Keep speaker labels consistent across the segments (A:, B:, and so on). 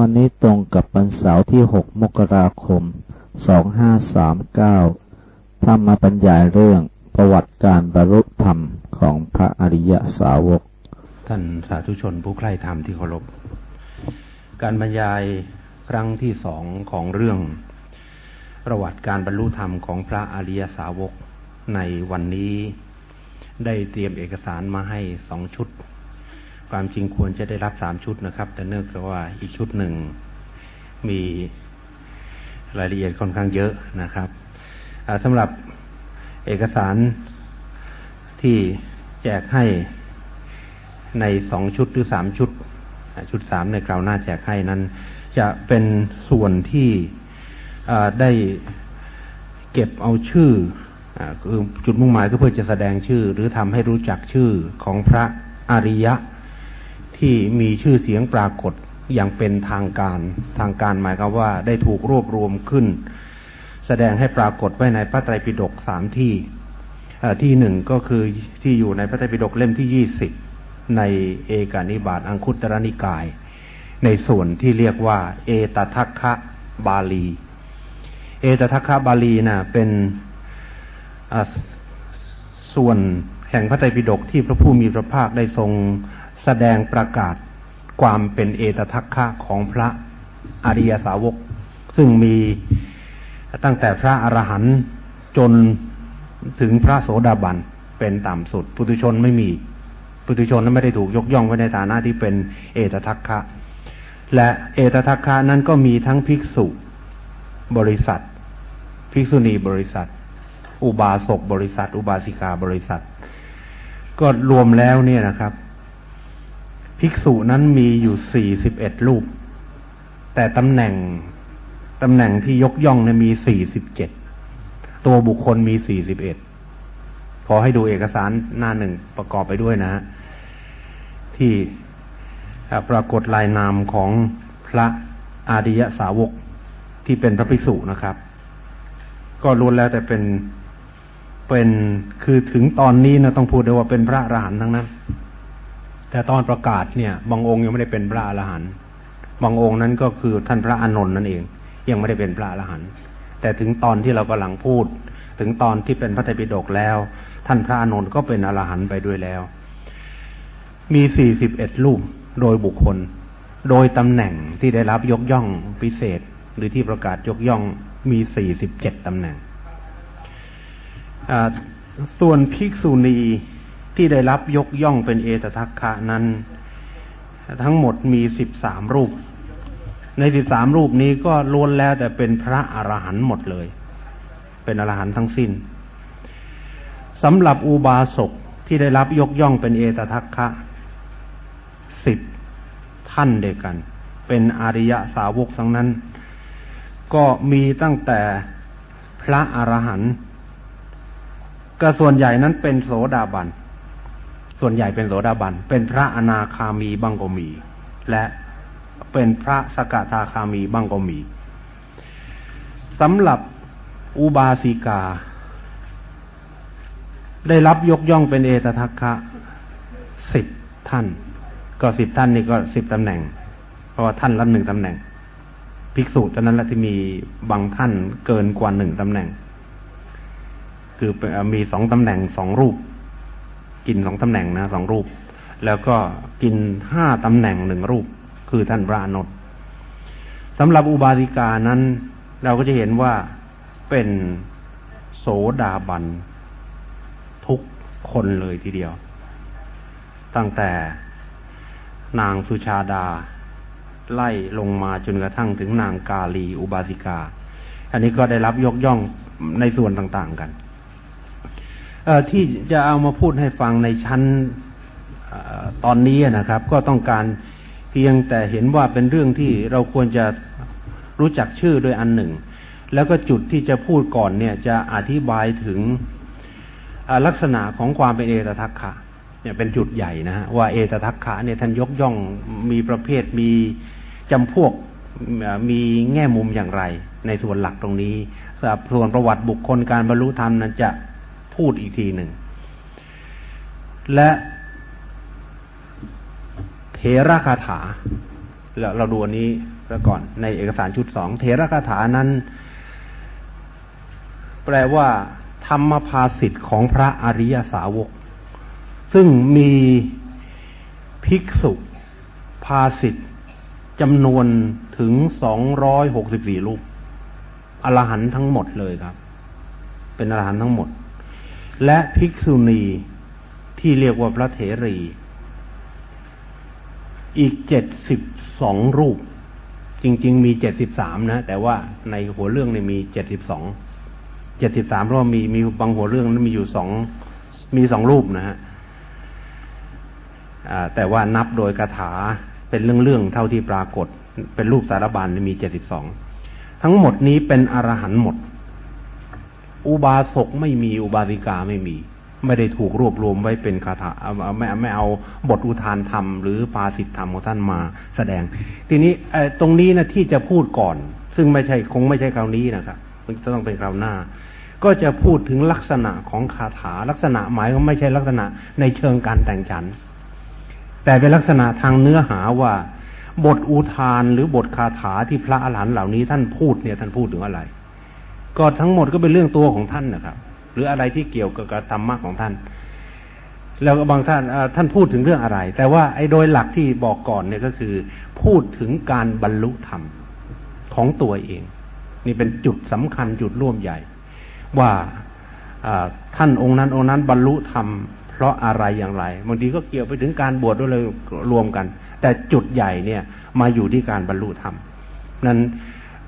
A: วันนี้ตรงกับวันเสาร์ที่ 6 มกราคม 2539ธรรมบรรยายเรื่องประวัติการบรรลุธรรมของพระอริยสาวก
B: ท่านสาธุชนผู้ใคร่ธรรมที่เคารพ การบรรยายครั้งที่สองของเรื่อง ประวัติการบรรลุธรรมของพระอริยสาวกในวันนี้ ได้เตรียมเอกสารมาให้สองชุด ความจริงควรจะได้รับสามชุดนะครับ แต่เนื่องจากว่าอีกชุดหนึ่งมีรายละเอียดค่อนข้างเยอะนะครับสำหรับเอกสารที่แจกให้ในสองชุดหรือสามชุด ชุดสามในคราวหน้าแจกให้นั้น จะเป็นส่วนที่ได้เก็บเอาชื่อคือจุดมุ่งหมายก็เพื่อจะแสดงชื่อ หรือทำให้รู้จักชื่อของพระอริยะ ที่มีชื่อเสียงปรากฏอย่างเป็นทางการทางการหมายความว่าได้ถูกรวบรวมขึ้น แสดงให้ปรากฏไว้ในพระไตรปิฎกสามที่ที่หนึ่งก็คือที่อยู่ในพระไตรปิฎกเล่มที่ยี่สิบในเอกานิบาตอังคุตรนิกาย ในส่วนที่เรียกว่า เอตทัคคะบาลี เอตทัคคะบาลีนะ่ะเป็นส่วนแห่งพระไตรปิฎกที่พระผู้มีพระภาคได้ทรง แสดงประกาศความเป็นเอตทัคคะของพระอริยสาวก ซึ่งมีตั้งแต่พระอรหันต์จนถึงพระโสดาบันเป็นต่ำสุด ปุถุชนไม่มี ปุถุชนนั้นไม่ได้ถูกยกย่องไว้ในฐานะที่เป็นเอตทัคคะ และเอตทัคคะนั้นก็มีทั้งภิกษุบริษัท ภิกษุณีบริษัท อุบาสกบริษัท อุบาสิกาบริษัท ก็รวมแล้วเนี่ยนะครับ ภิกษุนั้นมีอยู่สี่สิบเอ็ดรูป แต่ตำแหน่งตำแหน่งที่ยกย่องเนี่ยมีสี่สิบเจ็ด ตัวบุคคลมีสี่สิบเอ็ดพอให้ดูเอกสารหน้าหนึ่งประกอบไปด้วยนะ ที่ปรากฏลายนามของพระอาดิยสาวกที่เป็นพระภิกษุนะครับ ก็ล้วนแล้วแต่เป็นเป็นคือถึงตอนนี้นะต้องพูดได้ว่าเป็นพระอรหันต์ทั้งนั้น แต่ตอนประกาศเนี่ย บางองค์ยังไม่ได้เป็นพระอรหันต์บางองค์นั้นก็คือท่านพระอานนท์นั่นเอง ยังไม่ได้เป็นพระอรหันต์แต่ถึงตอนที่เรากำลังพูด ถึงตอนที่เป็นพระไตรปิฎกแล้ว ท่านพระอานนท์ก็เป็นอรหันต์ไปด้วยแล้ว มีสี่สิบเอ็ดรูปโดยบุคคล โดยตำแหน่งที่ได้รับยกย่องพิเศษ หรือที่ประกาศยกย่องมีสี่สิบเจ็ดตำแหน่งส่วนภิกษุณี ที่ได้รับยกย่องเป็นเอตทัคคะนั้น ทั้งหมดมีสิบสามรูป ในสิบสามรูปนี้ก็ล้วนแล้วแต่เป็นพระอรหันต์หมดเลย เป็นอรหันต์ทั้งสิ้นสำหรับอุบาสกที่ได้รับยกย่องเป็นเอตทัคคะสิบท่านเดียกัน เป็นอริยสาวกทั้งนั้น ก็มีตั้งแต่พระอรหันต์ก็ส่วนใหญ่นั้นเป็นโสดาบัน ส่วนใหญ่เป็นโสดาบัน เป็นพระอนาคามีบังก็มี และเป็นพระสกทาคามีบังก็มีสำหรับอุบาสิกา ได้รับยกย่องเป็นเอตทัคคะสิบท่าน ก็สิบท่านนี่ก็สิบตำแหน่ง เพราะว่าท่านละหนึ่งตำแหน่ง ภิกษุตอนนั้นละที่มีบางท่านเกินกว่าหนึ่งตำแหน่ง คือมีสองตำแหน่งสองรูป กินสองตำแหน่งนะสองรูป แล้วก็กินห้าตำแหน่งหนึ่งรูป คือท่านพระนนท์สำหรับอุบาสิกานั้น เราก็จะเห็นว่าเป็นโสดาบันทุกคนเลยทีเดียว ตั้งแต่นางสุชาดา ไล่ลงมาจนกระทั่งถึงนางกาลีอุบาสิกา อันนี้ก็ได้รับยกย่องในส่วนต่างๆกัน ที่จะเอามาพูดให้ฟังในชั้นอตอนนี้นะครับ ก็ต้องการเพียงแต่เห็นว่าเป็นเรื่องที่เราควรจะรู้จักชื่อโดยอันหนึ่ง แล้วก็จุดที่จะพูดก่อนเนี่ยจะอธิบายถึงลักษณะของความเป็นเอตทัคคะเนี่ยเป็นจุดใหญ่นะฮะว่าเอตทัคคะเนี่ยท่านยกย่องมีประเภทมีจำพวกมีแง่มุมอย่างไร ในส่วนหลักตรงนี้ส่วนประวัติบุคคลการบรรลุธรรมนั้นจะ พูดอีกทีหนึ่ง และเทระคาถาเราเราดูอันนี้ซะก่อนในเอกสารชุดสองเถระคาถานั้น แปลว่า ธรรมภาสิทธิ์ของพระอริยสาวก ซึ่งมีภิกษุภาสิทธิ์จำนวนถึงสองร้อยหกสิบสี่รูปอรหันทั้งหมดเลยครับ เป็นอรหันทั้งหมด และภิกษุณีที่เรียกว่าพระเถรี อีกเจ็ดสิบสองรูป จริง ๆ มีเจ็ดสิบสามนะ แต่ว่าในหัวเรื่องเนี่ยมีเจ็ดสิบสองเจ็ดสิบสามเพราะมีมีบางหัวเรื่องนั้นมีอยู่สองมีสองรูปนะฮะแต่ว่านับโดยคาถาเป็นเรื่องๆเท่าที่ปรากฏ เป็นรูปสารบานมีเจ็ดสิบสองทั้งหมดนี้เป็นอรหันต์หมด อุบาสกไม่มีอุบาสิกาไม่มี ไม่ได้ถูกรวบรวมไว้เป็นคาถาไม่ไม่เอาบทอุทานธรรมหรือปาสิทธธรรมของท่านมาแสดง ทีนี้ตรงนี้นะที่จะพูดก่อน ซึ่งไม่ใช่คงไม่ใช่คราวนี้นะครับมันจะต้องเป็นคราวหน้า ก็จะพูดถึงลักษณะของคาถาลักษณะหมายก็ไม่ใช่ลักษณะในเชิงการแต่งฉัน แต่เป็นลักษณะทางเนื้อหาว่า บทอุทานหรือบทคาถาที่พระอรหันต์เหล่านี้ท่านพูดเนี่ยท่านพูดถึงอะไร ก็ทั้งหมดก็เป็นเรื่องตัวของท่านนะครับ หรืออะไรที่เกี่ยวกับธรรมะของท่าน แล้วบางท่านท่านพูดถึงเรื่องอะไร แต่ว่าไอ้โดยหลักที่บอกก่อนเนี่ยก็คือ พูดถึงการบรรลุธรรมของตัวเอง นี่เป็นจุดสำคัญจุดร่วมใหญ่ ว่าท่านองค์นั้นองค์นั้นบรรลุธรรมเพราะอะไรอย่างไรบางทีก็เกี่ยวไปถึงการบวชด้วยเลยรวมกัน แต่จุดใหญ่เนี่ยมาอยู่ที่การบรรลุธรรมนั้น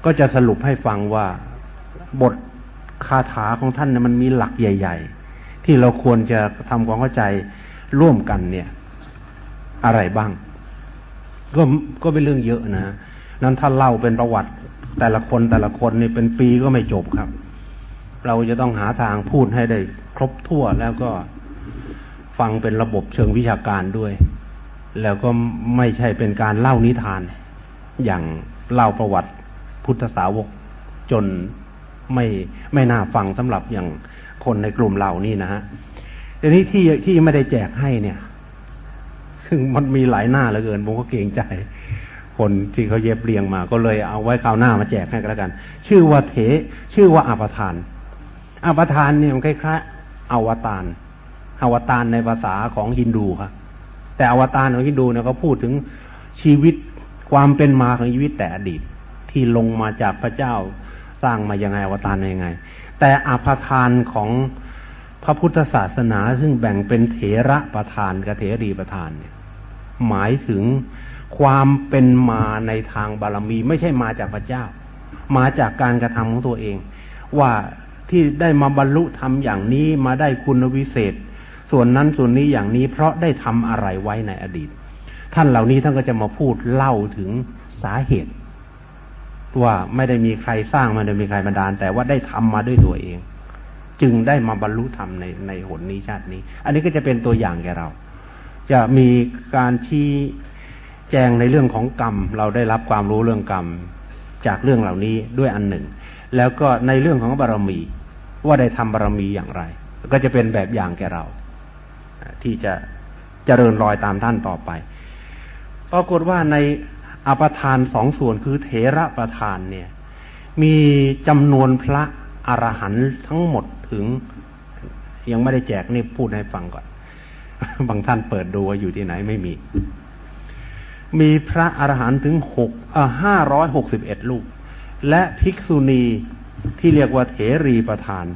B: ก็จะสรุปให้ฟังว่า บทคาถาของท่านเนี่ยมันมีหลักใหญ่ ๆ ที่เราควรจะทำความเข้าใจร่วมกันเนี่ย อะไรบ้าง ก็ก็เป็นเรื่องเยอะนะนั้นถ้าเล่าเป็นประวัติ แต่ละคนแต่ละคนนี่เป็นปีก็ไม่จบครับ เราจะต้องหาทางพูดให้ได้ครบทั่วแล้วก็ฟังเป็นระบบเชิงวิชาการด้วย แล้วก็ไม่ใช่เป็นการเล่านิทาน อย่างเล่าประวัติพุทธสาวกจน ไม่ไม่น่าฟังสำหรับอย่างคนในกลุ่มเหล่านี้นะฮะทีนี้ที่ที่ไม่ได้แจกให้เนี่ย ซึ่งมันมีหลายหน้าเหลือเกินผมก็เกรงใจ คนที่เขาเย็บเรียงมา ก็เลยเอาไว้คราวหน้ามาแจกให้กันแล้วกัน ชื่อว่าเถ ชื่อว่าอาปทานอาปทานเนี่ยมันคล้ายๆอวตารอวตารในภาษาของฮินดูครับแต่อวตารของฮินดูเนี่ยเขาพูดถึงชีวิตความเป็นมาของชีวิตแต่อดีต ที่ลงมาจากพระเจ้า สร้างมายังไงอวตารมายังไง แต่อภทานของพระพุทธศาสนาซึ่งแบ่งเป็นเถระประธานกับเถรีประธานเนี่ย หมายถึงความเป็นมาในทางบารมี ไม่ใช่มาจากพระเจ้า มาจากการกระทำของตัวเอง ว่าที่ได้มาบรรลุธรรมอย่างนี้มาได้คุณวิเศษ ส่วนนั้นส่วนนี้อย่างนี้เพราะได้ทำอะไรไว้ในอดีต ท่านเหล่านี้ท่านก็จะมาพูดเล่าถึงสาเหตุ ว่าไม่ได้มีใครสร้างไม่ได้มีใครบันดาล แต่ว่าได้ทำมาด้วยตัวเอง จึงได้มาบรรลุธรรมในในหนนี้ชาตินี้ อันนี้ก็จะเป็นตัวอย่างแก่เรา จะมีการชี้แจงในเรื่องของกรรม เราได้รับความรู้เรื่องกรรมจากเรื่องเหล่านี้ด้วยอันหนึ่ง แล้วก็ในเรื่องของบารมี ว่าได้ทำบารมีอย่างไร ก็จะเป็นแบบอย่างแก่เรา ที่จะเจริญรอยตามท่านต่อไปปรากฏว่าใน อปทานสองส่วนคือเถระประธานเนี่ย มีจำนวนพระอรหันต์ทั้งหมดถึง ยังไม่ได้แจกนี่พูดให้ฟังก่อน บางท่านเปิดดูว่าอยู่ที่ไหนไม่มี มีพระอรหันต์ถึงหกห้าร้อยหกสิบเอ็ดลูก และภิกษุณีที่เรียกว่าเถรีประธาน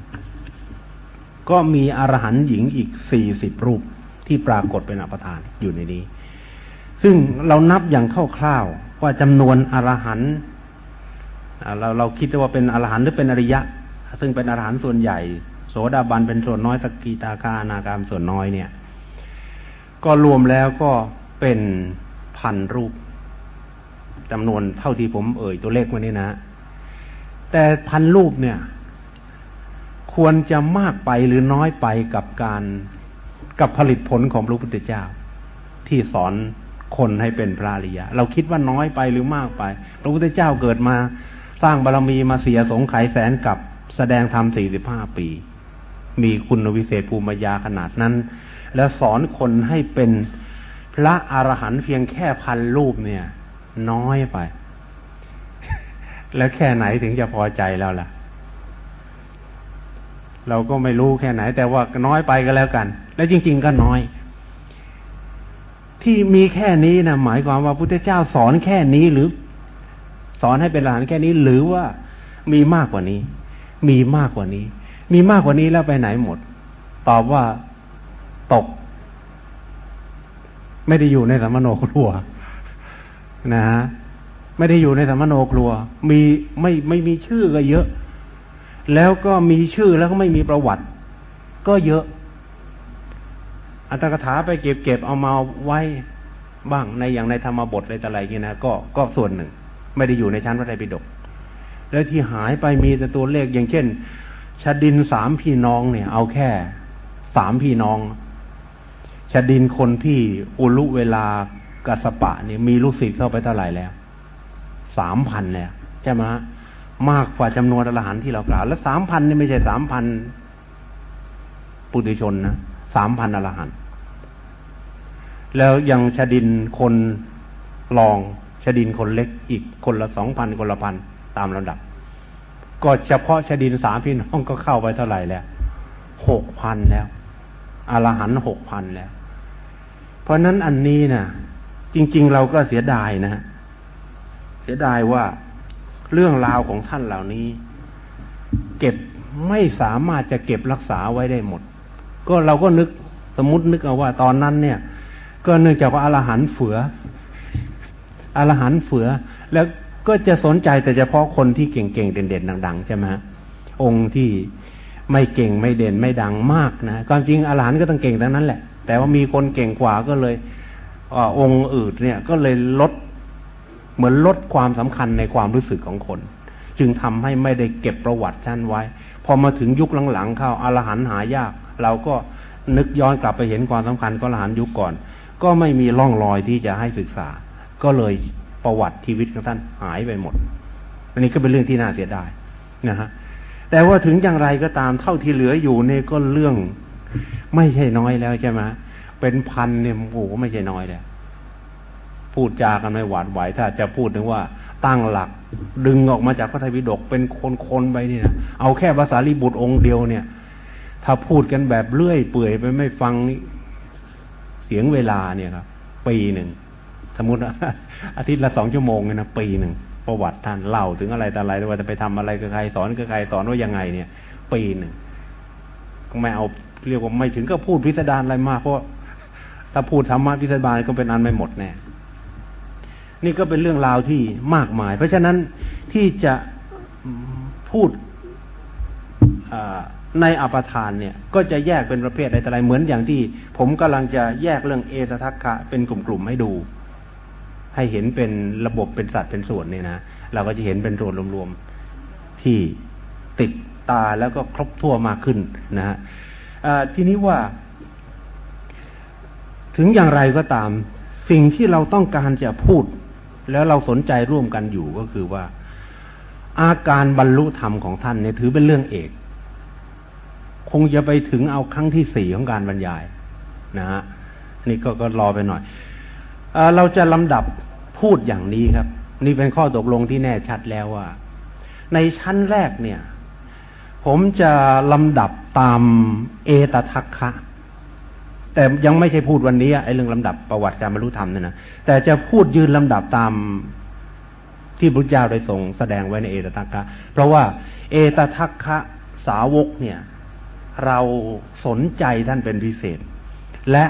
B: ก็มีอรหันต์หญิงอีกสี่สิบรูปที่ปรากฏเป็นอภทานอยู่ในนี้ ซึ่งเรานับอย่างคร่าวๆว่าจำนวนอรหันต์เราเราคิดว่าเป็นอรหันต์หรือเป็นอริยะ ซึ่งเป็นอรหันต์ส่วนใหญ่ โสดาบันเป็นส่วนน้อยสกีตาคานาการส่วนน้อยเนี่ย ก็รวมแล้วก็เป็นพันรูปจำนวนเท่าที่ผมเอ่ยตัวเลขมานี่นะ แต่พันรูปเนี่ย ควรจะมากไปหรือน้อยไปกับการกับผลิตผลของพระพุทธเจ้า ที่สอน คนให้เป็นพระอริยะ เราคิดว่าน้อยไปหรือมากไป พระพุทธเจ้าเกิดมาสร้างบารรมีมาเสียสงไขยแสนกับแสดงธรรมสี่สิบห้าปี มีคุณวิเศษภูมิยาขนาดนั้น แล้วสอนคนให้เป็นพระอรหันต์เพียงแค่พันรูปเนี่ย น้อยไป แล้วแค่ไหนถึงจะพอใจแล้วล่ะ เราก็ไม่รู้แค่ไหน แต่ว่าน้อยไปก็แล้วกัน และจริง ๆ ก็น้อย ที่มีแค่นี้นะหมายความว่าพุทธเจ้าสอนแค่นี้หรือ สอนให้เป็นหลานแค่นี้หรือว่ามีมากกว่านี้ มีมากกว่านี้ มีมากกว่านี้แล้วไปไหนหมด ตอบว่าตก ไม่ได้อยู่ในสัมมโนครัว นะฮะไม่ได้อยู่ในสัมมโนครัว มีไม่ไม่มีชื่อก็เยอะ แล้วก็มีชื่อแล้วก็ไม่มีประวัติ ก็เยอะ อัตถกถาไปเก็บเก็บเอามาไว้บ้างในอย่างในธรรมบทอะไรต่ออะไรเงี้ยนะก็ก็ส่วนหนึ่ง ไม่ได้อยู่ในชั้นพระไตรปิฎกแล้วที่หายไปมีแต่ตัวเลขอย่างเช่นชาดินสามพี่น้องเนี่ย เอาแค่สามพี่น้องชาดินคนที่อุลุเวลากัสปะเนี่ยมีลูกศิษย์เข้าไปเท่าไหร่แล้วสามพันแล้วใช่ไหมมากกว่าจำนวนอรหันที่เรากล่าวและสามพันนี่ไม่ใช่สามพันปุถุชนนะสามพันอรหันต แล้วยังชดินคนรองชดินคนเล็กอีกคนละสองพันคนละพันตามลำดับ ก็เฉพาะชดินสามพี่น้องก็เข้าไปเท่าไหร่แล้วหกพันแล้วอรหันหกพันแล้ว เพราะนั้นอันนี้นะจริง ๆ เราก็เสียดายนะเสียดายว่าเรื่องราวของท่านเหล่านี้ เก็บไม่สามารถจะเก็บรักษาไว้ได้หมด ก็เราก็นึกสมมตินึกเอาว่าตอนนั้นเนี่ย ก็เนื่องจากว่าอรหันเฝืออรหันเฝือ แล้วก็จะสนใจแต่เฉพาะคนที่เก่งๆเด่นๆดังๆใช่ไหมองค์ที่ไม่เก่งไม่เด่นไม่ดังมากนะความจริงอรหันก็ต้องเก่งทั้งนั้นแหละ แต่ว่ามีคนเก่งกว่าก็เลยอองค์อื่นเนี่ย ก็เลยลดเหมือนลดความสำคัญในความรู้สึกของคน จึงทำให้ไม่ได้เก็บประวัติท่านไว้ พอมาถึงยุคหลังๆเข้าอารหันหายาก เราก็นึกย้อนกลับไปเห็นความสำคัญก็อรหันยุคก่อน ก็ไม่มีร่องรอยที่จะให้ศึกษา ก็เลยประวัติชีวิตของท่านหายไปหมด อันนี้ก็เป็นเรื่องที่น่าเสียดายนะฮะแต่ว่าถึงอย่างไรก็ตามเท่าที่เหลืออยู่เนี่ยก็เรื่องไม่ใช่น้อยแล้วใช่ไหมเป็นพันเนี่ยโอ้โหไม่ใช่น้อยแล้วพูดจากันไม่หวาดไหวถ้าจะพูดถึงว่าตั้งหลัก ดึงออกมาจากพระไตรปิฎกเป็นคนๆไปนี่นะเอาแค่ภาษาลิบุตรองค์เดียวเนี่ย ถ้าพูดกันแบบเลื่อยเปื่อยไปไม่ฟัง เสียงเวลาเนี่ยครับ ปีหนึ่ง สมมติอาทิตย์ละสองชั่วโมงเนี่ยนะปีหนึ่งประวัติท่านเล่าถึงอะไรแต่อะไรว่าจะไปทำอะไรกับใครสอนกับใครสอนว่ายังไง เนี่ย ปีหนึ่งไม่เอาเรียกว่าไม่ถึงก็พูดพิสดารอะไรมากเพราะถ้าพูดธรรมะพิสดารก็เป็นอันไม่หมดแน่นี่ก็เป็นเรื่องราวที่มากมาย เพราะฉะนั้นที่จะพูด ในอปทานเนี่ยก็จะแยกเป็นประเภทอะไรแต่ไรเหมือนอย่างที่ ผมกำลังจะแยกเรื่องเอตทัคคะเป็นกลุ่มๆให้ดู ให้เห็นเป็นระบบเป็นสัตว์เป็นส่วนเนี่ยนะเราก็จะเห็นเป็นรวมรวมๆที่ติดตาแล้วก็ครบทั่วมากขึ้นนะฮะทีนี้ว่า ถึงอย่างไรก็ตาม สิ่งที่เราต้องการจะพูด แล้วเราสนใจร่วมกันอยู่ก็คือว่า อาการบรรลุธรรมของท่านเนี่ยถือเป็นเรื่องเอก คงจะไปถึงเอาครั้งที่สี่ของการบรรยายนะฮะนี่ก็ก็รอไปหน่อยเอเราจะลำดับพูดอย่างนี้ครับ นี่เป็นข้อตกลงที่แน่ชัดแล้วว่า ในชั้นแรกเนี่ย ผมจะลำดับตามเอตทัคคะแต่ยังไม่ใช่พูดวันนี้ไอ้เรื่องลำดับประวัติการบรรลุธรรมเนี่ยนะแต่จะพูดยืนลำดับตามที่พระเจ้าได้ทรงแสดงไว้ในเอตทัคคะ เพราะว่าเอตทัคคะสาวกเนี่ย เราสนใจท่านเป็นพิเศษ และ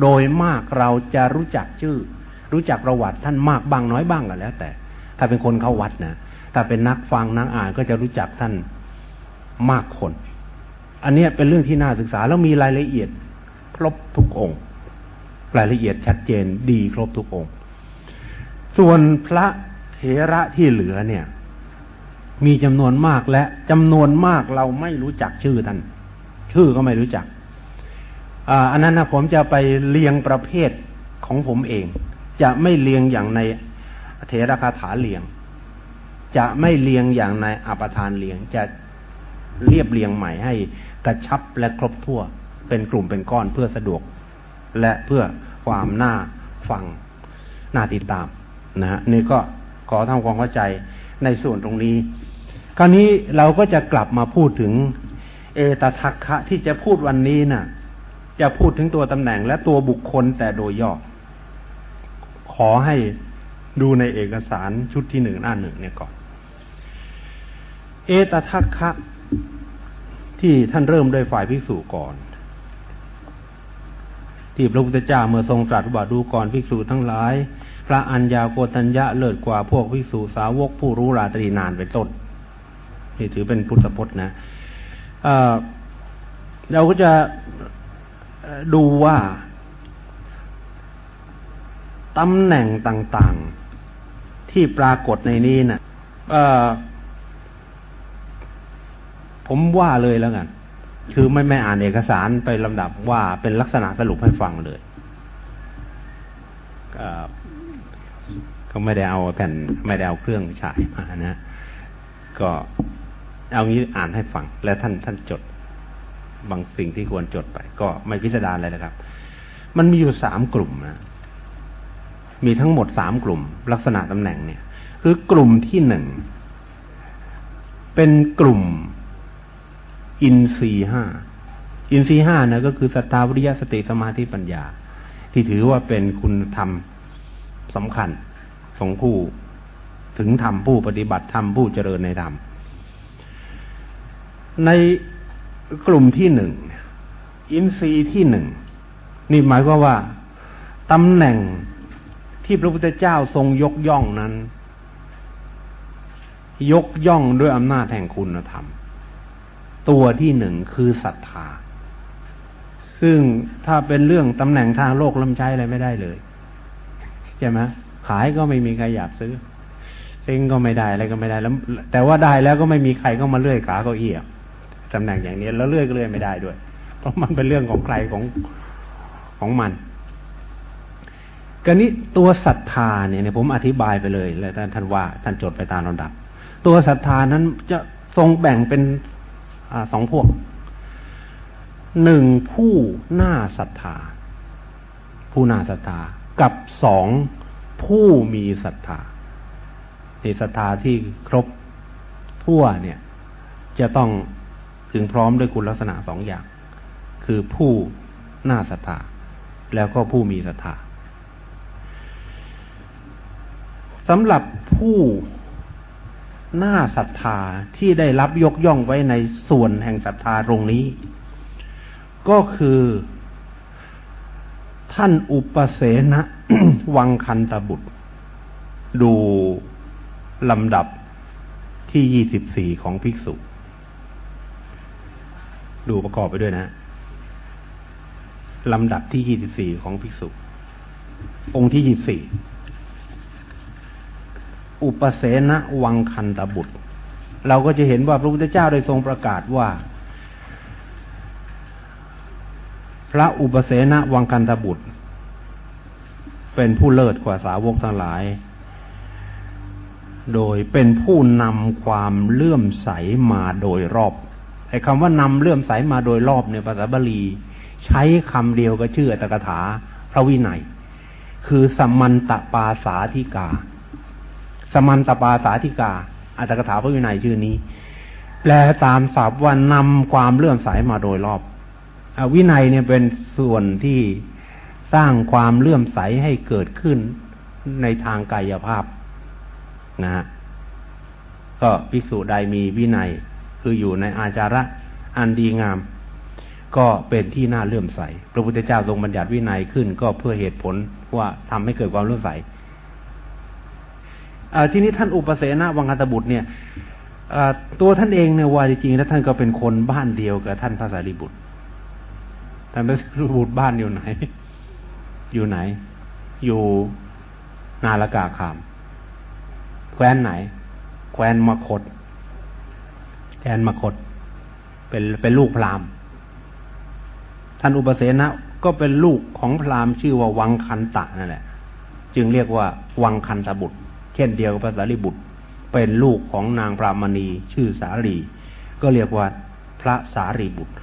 B: โดยมากเราจะรู้จักชื่อ รู้จักประวัติท่านมากบ้างน้อยบ้างก็แล้ว แต่ ถ้าเป็นคนเข้าวัดนะถ้าเป็นนักฟังนักอ่านก็จะรู้จักท่านมากคน อันนี้เป็นเรื่องที่น่าศึกษาแล้วมีรายละเอียดครบทุกองค์ รายละเอียดชัดเจนดีครบทุกองค์ ส่วนพระเถระที่เหลือเนี่ย มีจำนวนมากและจำนวนมากเราไม่รู้จักชื่อท่าน ชื่อก็ไม่รู้จักอันนั้นนะผมจะไปเรียงประเภทของผมเอง จะไม่เรียงอย่างในเถระคาถาเรียง จะไม่เรียงอย่างในอปทานเรียง จะเรียบเรียงใหม่ให้กระชับและครบถ้วนเป็นกลุ่มเป็นก้อนเพื่อสะดวก และเพื่อความน่าฟังน่าติดตามนะฮะนี่ก็ขอทำความเข้าใจในส่วนตรงนี้ คราวนี้เราก็จะกลับมาพูดถึง เอตทัคคะที่จะพูดวันนี้นะ่ะ จะพูดถึงตัวตำแหน่งและตัวบุคคลแต่โดยย่อ ขอให้ดูในเอกสารชุดที่หนึ่งหน้าหนึ่งเนี่ยก่อน เอตทัคคะ ที่ท่านเริ่มด้วยฝ่ายภิกษุก่อน ที่พระพุทธเจ้าเมื่อทรงตรัสว่าดูก่อนภิกษุทั้งหลาย พระอัญญาโกตัญญะเลิศกว่าพวกภิกษุสาวกผู้รู้ราตรีนานเป็นต้นนี่ถือเป็นพุทธพจน์นะ เราก็จะดูว่าตำแหน่งต่างๆ ที่ปรากฏในนี้นะ่ะผมว่าเลยแล้วกัน คือไม่ไม่อ่านเอกสารไปลำดับว่าเป็นลักษณะสรุปให้ฟังเลยก็ไม่ได้เอาแผ่น ไม่ได้เอาเครื่องฉายมานะ ก็ เอางี้อ่านให้ฟัง แล้วท่านท่านจด บางสิ่งที่ควรจดไป ก็ไม่พิสดารอะไรนะครับ มันมีอยู่สามกลุ่มนะมีทั้งหมดสามกลุ่ม ลักษณะตำแหน่งเนี่ย คือกลุ่มที่หนึ่งเป็นกลุ่มอินทรีห้าอินทรีห้านะก็คือสตาวิริยสติสมาธิปัญญา ที่ถือว่าเป็นคุณธรรมสำคัญของผู้ถึงธรรมผู้ปฏิบัติธรรมผู้เจริญในธรรม ในกลุ่มที่หนึ่งอินทรีย์ที่หนึ่งนี่หมายก็ว่าตำแหน่งที่พระพุทธเจ้าทรงยกย่องนั้น ยกย่องด้วยอำนาจแห่งคุณธรรม ตัวที่หนึ่งคือศรัทธา ซึ่งถ้าเป็นเรื่องตำแหน่งทางโลกลำใช้อะไรไม่ได้เลย ใช่ไหมขายก็ไม่มีใครอยากซื้อเซ็งก็ไม่ได้อะไรก็ไม่ได้แล้ว แต่ว่าได้แล้วก็ไม่มีใครก็มาเลื่อยขาเก้าอี้ ตำแหน่งอย่างนี้ แล้วเลื่อยก็เลื่อยไม่ได้ด้วย เพราะมันเป็นเรื่องของใครของของมันกรณีตัวศรัทธาเนี่ยผมอธิบายไปเลย แล้วท่านท่านว่าท่านจดไปตามลำดับ ตัวศรัทธานั้นจะทรงแบ่งเป็นสองพวกหนึ่งผู้หน้าศรัทธา ผู้หน้าศรัทธากับสองผู้มีศรัทธาในศรัทธาที่ครบทั่วเนี่ย จะต้อง ถึงพร้อมด้วยคุณลักษณะสองอย่าง คือผู้น้าศรัทธาแล้วก็ผู้มีศรัทธาสำหรับผู้น้าศรัทธาที่ได้รับยกย่องไว้ในส่วนแห่งศรัทธาตรงนี้ ก็คือ ท่านอุปเสนะวังคันตบุตร ดูลำดับที่ยี่สิบสี่ของภิกษุ ดูประกอบไปด้วยนะลำดับที่ยี่สิบสี่ของภิกษุ องค์ที่ยี่สี่อุปเสนวังคันตบุตร เราก็จะเห็นว่าพระพุทธเจ้าได้ทรงประกาศว่า พระอุปเสนวังคันตบุตร เป็นผู้เลิศกว่าสาวกทั้งหลาย โดยเป็นผู้นำความเลื่อมใสมาโดยรอบ ไอ้คำว่านำเลื่อมใสมาโดยรอบในภาษาบาลี ใช้คำเดียวก็ชื่อตกถาพระวินัย คือสมันตปาสาธิกา สมันตปาสาธิกาอัตถกถาพระวินัยชื่อนี้แปลตามศัพท์ว่านำความเลื่อมใสมาโดยรอบอวินัยเนี่ยเป็นส่วนที่สร้างความเลื่อมใสให้เกิดขึ้นในทางกายภาพนะฮะก็ภิกษุใดมีวินัย คืออยู่ในอาจาระอันดีงาม ก็เป็นที่น่าเลื่อมใส พระพุทธเจ้าทรงบัญญัติวินัยขึ้น ก็เพื่อเหตุผลว่าทำให้เกิดความเลื่อมใสทีนี้ท่านอุปเสนาวังคตบุตรเนี่ยตัวท่านเองเนี่ยว่าจริงๆแล้วท่านก็เป็นคนบ้านเดียวกับท่านพระสารีบุตร ท่านพระสารีบุตรบ้านอยู่ไหน อยู่ไหน อยู่นาลกาคาม แคว้นไหน แคว้นมคต แคว้นมคต เป็นเป็นลูกพราหมณ์ท่านอุปเสนะก็เป็นลูกของพราหมณ์ชื่อว่าวังคันตะนั่นแหละ จึงเรียกว่าวังคันตบุตร เช่นเดียวกับพระสารีบุตร เป็นลูกของนางพรามณีชื่อสารีก็เรียกว่าพระสารีบุตร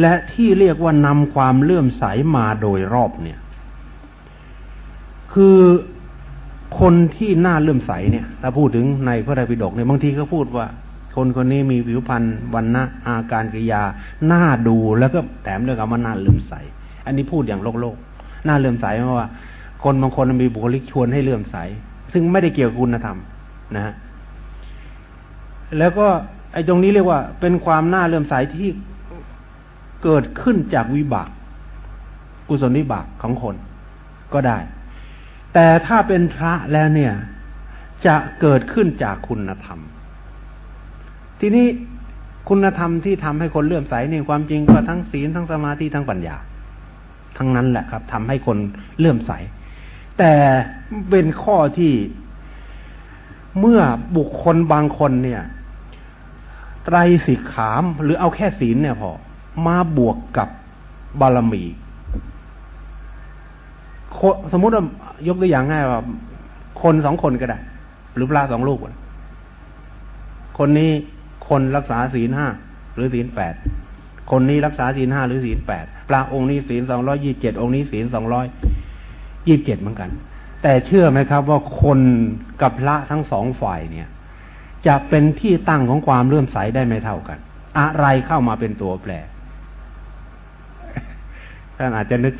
B: และที่เรียกว่านำความเลื่อมใสมาโดยรอบเนี่ย คือคนที่น่าเลื่อมใสเนี่ย ถ้าพูดถึงในพระไตรปิฎกเนี่ยบางทีก็พูดว่า คนคนนี้มีผิวพรรณวันนะอาการกิยาหน่าดูแล้วก็แถมเรื่องคำว่าหน่าเลื่อมใส อันนี้พูดอย่างโลกโลกหน่าเลื่อมใสเพราะว่า คนบางคนมีบุคลิกชวนให้เลื่อมใส ซึ่งไม่ได้เกี่ยวกับคุณธรรมนะฮะแล้วก็ไอ้ตรงนี้เรียกว่า เป็นความน่าเลื่อมใสที่เกิดขึ้นจากวิบาก กุศลวิบากของคนก็ได้ แต่ถ้าเป็นพระแล้วเนี่ย จะเกิดขึ้นจากคุณธรรม ทีนี้คุณธรรมที่ทำให้คนเลื่อมใสเนี่ยความจริงก็ทั้งศีลทั้งสมาธิทั้งปัญญา ทั้งนั้นแหละครับทำให้คนเลื่อมใส แต่เป็นข้อที่เมื่อบุคคลบางคนเนี่ย ไตรสิกขามหรือเอาแค่ศีลเนี่ยพอมาบวกกับบารมีสมมติว่ายกตัวอย่างง่ายว่า คนสองคนก็ได้ หรือพระสองลูกคนนี้ คนรักษาศีลห้าหรือศีลแปดคนนี้รักษาศีลห้าหรือศีลแปดพระองค์นี้ศีลสองร้อยี่บเจ็ดองค์นี้ศีลสองร้อยยี่บเจ็ดเหมือนกัน แต่เชื่อไหมครับว่าคนกับพระทั้งสองฝ่ายเนี่ย จะเป็นที่ตั้งของความเลื่อมใสได้ไม่เท่ากัน อะไรเข้ามาเป็นตัวแปรท่านอาจจะนึก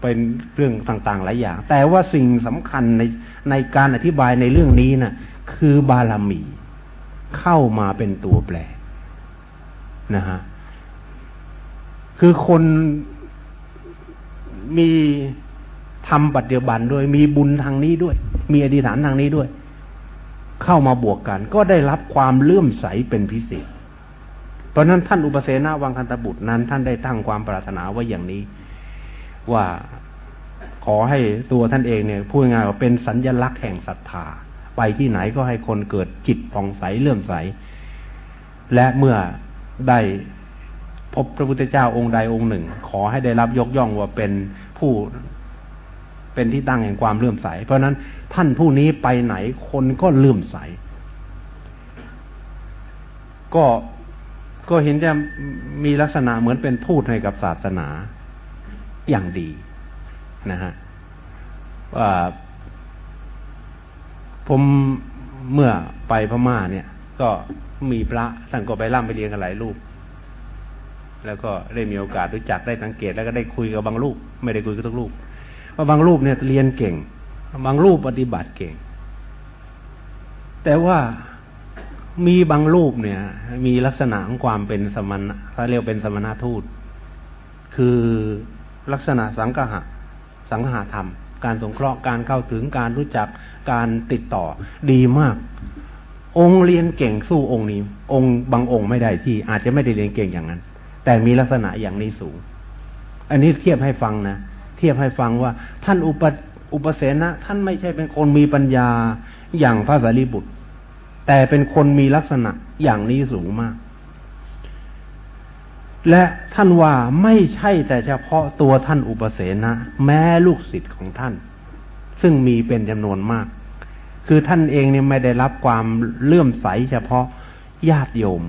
B: เป็นเรื่องต่างๆหลายอย่าง แต่ว่าสิ่งสำคัญในในการอธิบายในเรื่องนี้นะ่ะ คือบารมี เข้ามาเป็นตัวแปรนะฮะคือคนมีทำปัจจุบันด้วยมีบุญทางนี้ด้วย มีอธิษฐานทางนี้ด้วย เข้ามาบวกกัน ก็ได้รับความเลื่อมใสเป็นพิเศษ เพราะนั้นท่านอุปเสนาวังคันตบุตรนั้น ท่านได้ตั้งความปรารถนาไว้อย่างนี้ ว่าขอให้ตัวท่านเองเนี่ยพูดง่ายว่าเป็นสัญญลักษณ์แห่งศรัทธา ไปที่ไหนก็ให้คนเกิดจิตผ่องใสเลื่อมใส และเมื่อได้พบพระพุทธเจ้าองค์ใดองค์หนึ่ง ขอให้ได้รับยกย่องว่าเป็นผู้เป็นที่ตั้งแห่งความเลื่อมใส เพราะนั้นท่านผู้นี้ไปไหนคนก็เลื่อมใส ก็ก็เห็นจะมีลักษณะเหมือนเป็นทูตให้กับศาสนาอย่างดีนะฮะว่า ผมเมื่อไปพม่าเนี่ย ก็มีพระท่านก็ไปร่ำไปเรียนกันหลายรูป แล้วก็ได้มีโอกาสรู้จักได้สังเกตแล้วก็ได้คุยกับบางรูป ไม่ได้คุยกับทุกรูปว่าบางรูปเนี่ยเรียนเก่ง บางรูปปฏิบัติเก่ง แต่ว่ามีบางรูปเนี่ย มีลักษณะของความเป็นสมณะเขาเรียกเป็นสมณะทูต คือลักษณะสังฆะสังฆะธรรม การสงเคราะห์การเข้าถึงการรู้จักการติดต่อ ดีมาก องค์เรียนเก่งสู้องค์นี้ องค์บางองค์ไม่ได้ที่อาจจะไม่ได้เรียนเก่งอย่างนั้น แต่มีลักษณะอย่างนี้สูง อันนี้เทียบให้ฟังนะเทียบให้ฟังว่า ท่านอุปอุปเสนะท่านไม่ใช่เป็นคนมีปัญญาอย่างพระสารีบุตร แต่เป็นคนมีลักษณะอย่างนี้สูงมาก และท่านว่าไม่ใช่แต่เฉพาะตัวท่านอุปเสนะ แม้ลูกศิษย์ของท่าน ซึ่งมีเป็นจำนวนมาก คือท่านเองเนี่ยไม่ได้รับความเลื่อมใสเฉพาะญาติโยม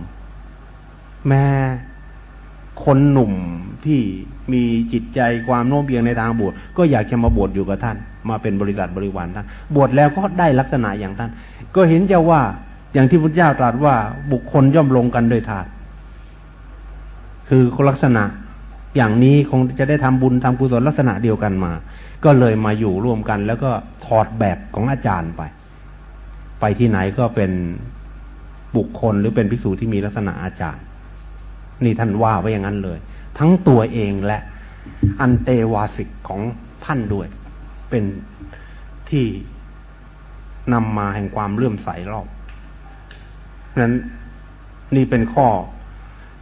B: แม้คนหนุ่มที่มีจิตใจความโน้มเอียงในทางบวชก็อยากจะมาบวชอยู่กับท่าน มาเป็นบริษัทบริวารท่านบวชแล้วก็ได้ลักษณะอย่างท่าน ก็เห็นจะว่าอย่างที่พุทธเจ้าตรัสว่าบุคคลย่อมลงกันโดยทาน คือลักษณะอย่างนี้คงจะได้ทำบุญทำกุศลลักษณะเดียวกันมา ก็เลยมาอยู่ร่วมกัน แล้วก็ถอดแบบของอาจารย์ไป ไปที่ไหนก็เป็นบุคคลหรือเป็นภิกษุที่มีลักษณะอาจารย์ นี่ท่านว่าไว้อย่างนั้นเลย ทั้งตัวเองและอันเตวาสิกของท่านด้วย เป็นที่นำมาแห่งความเลื่อมใสรอบนั้นนี่เป็นข้อ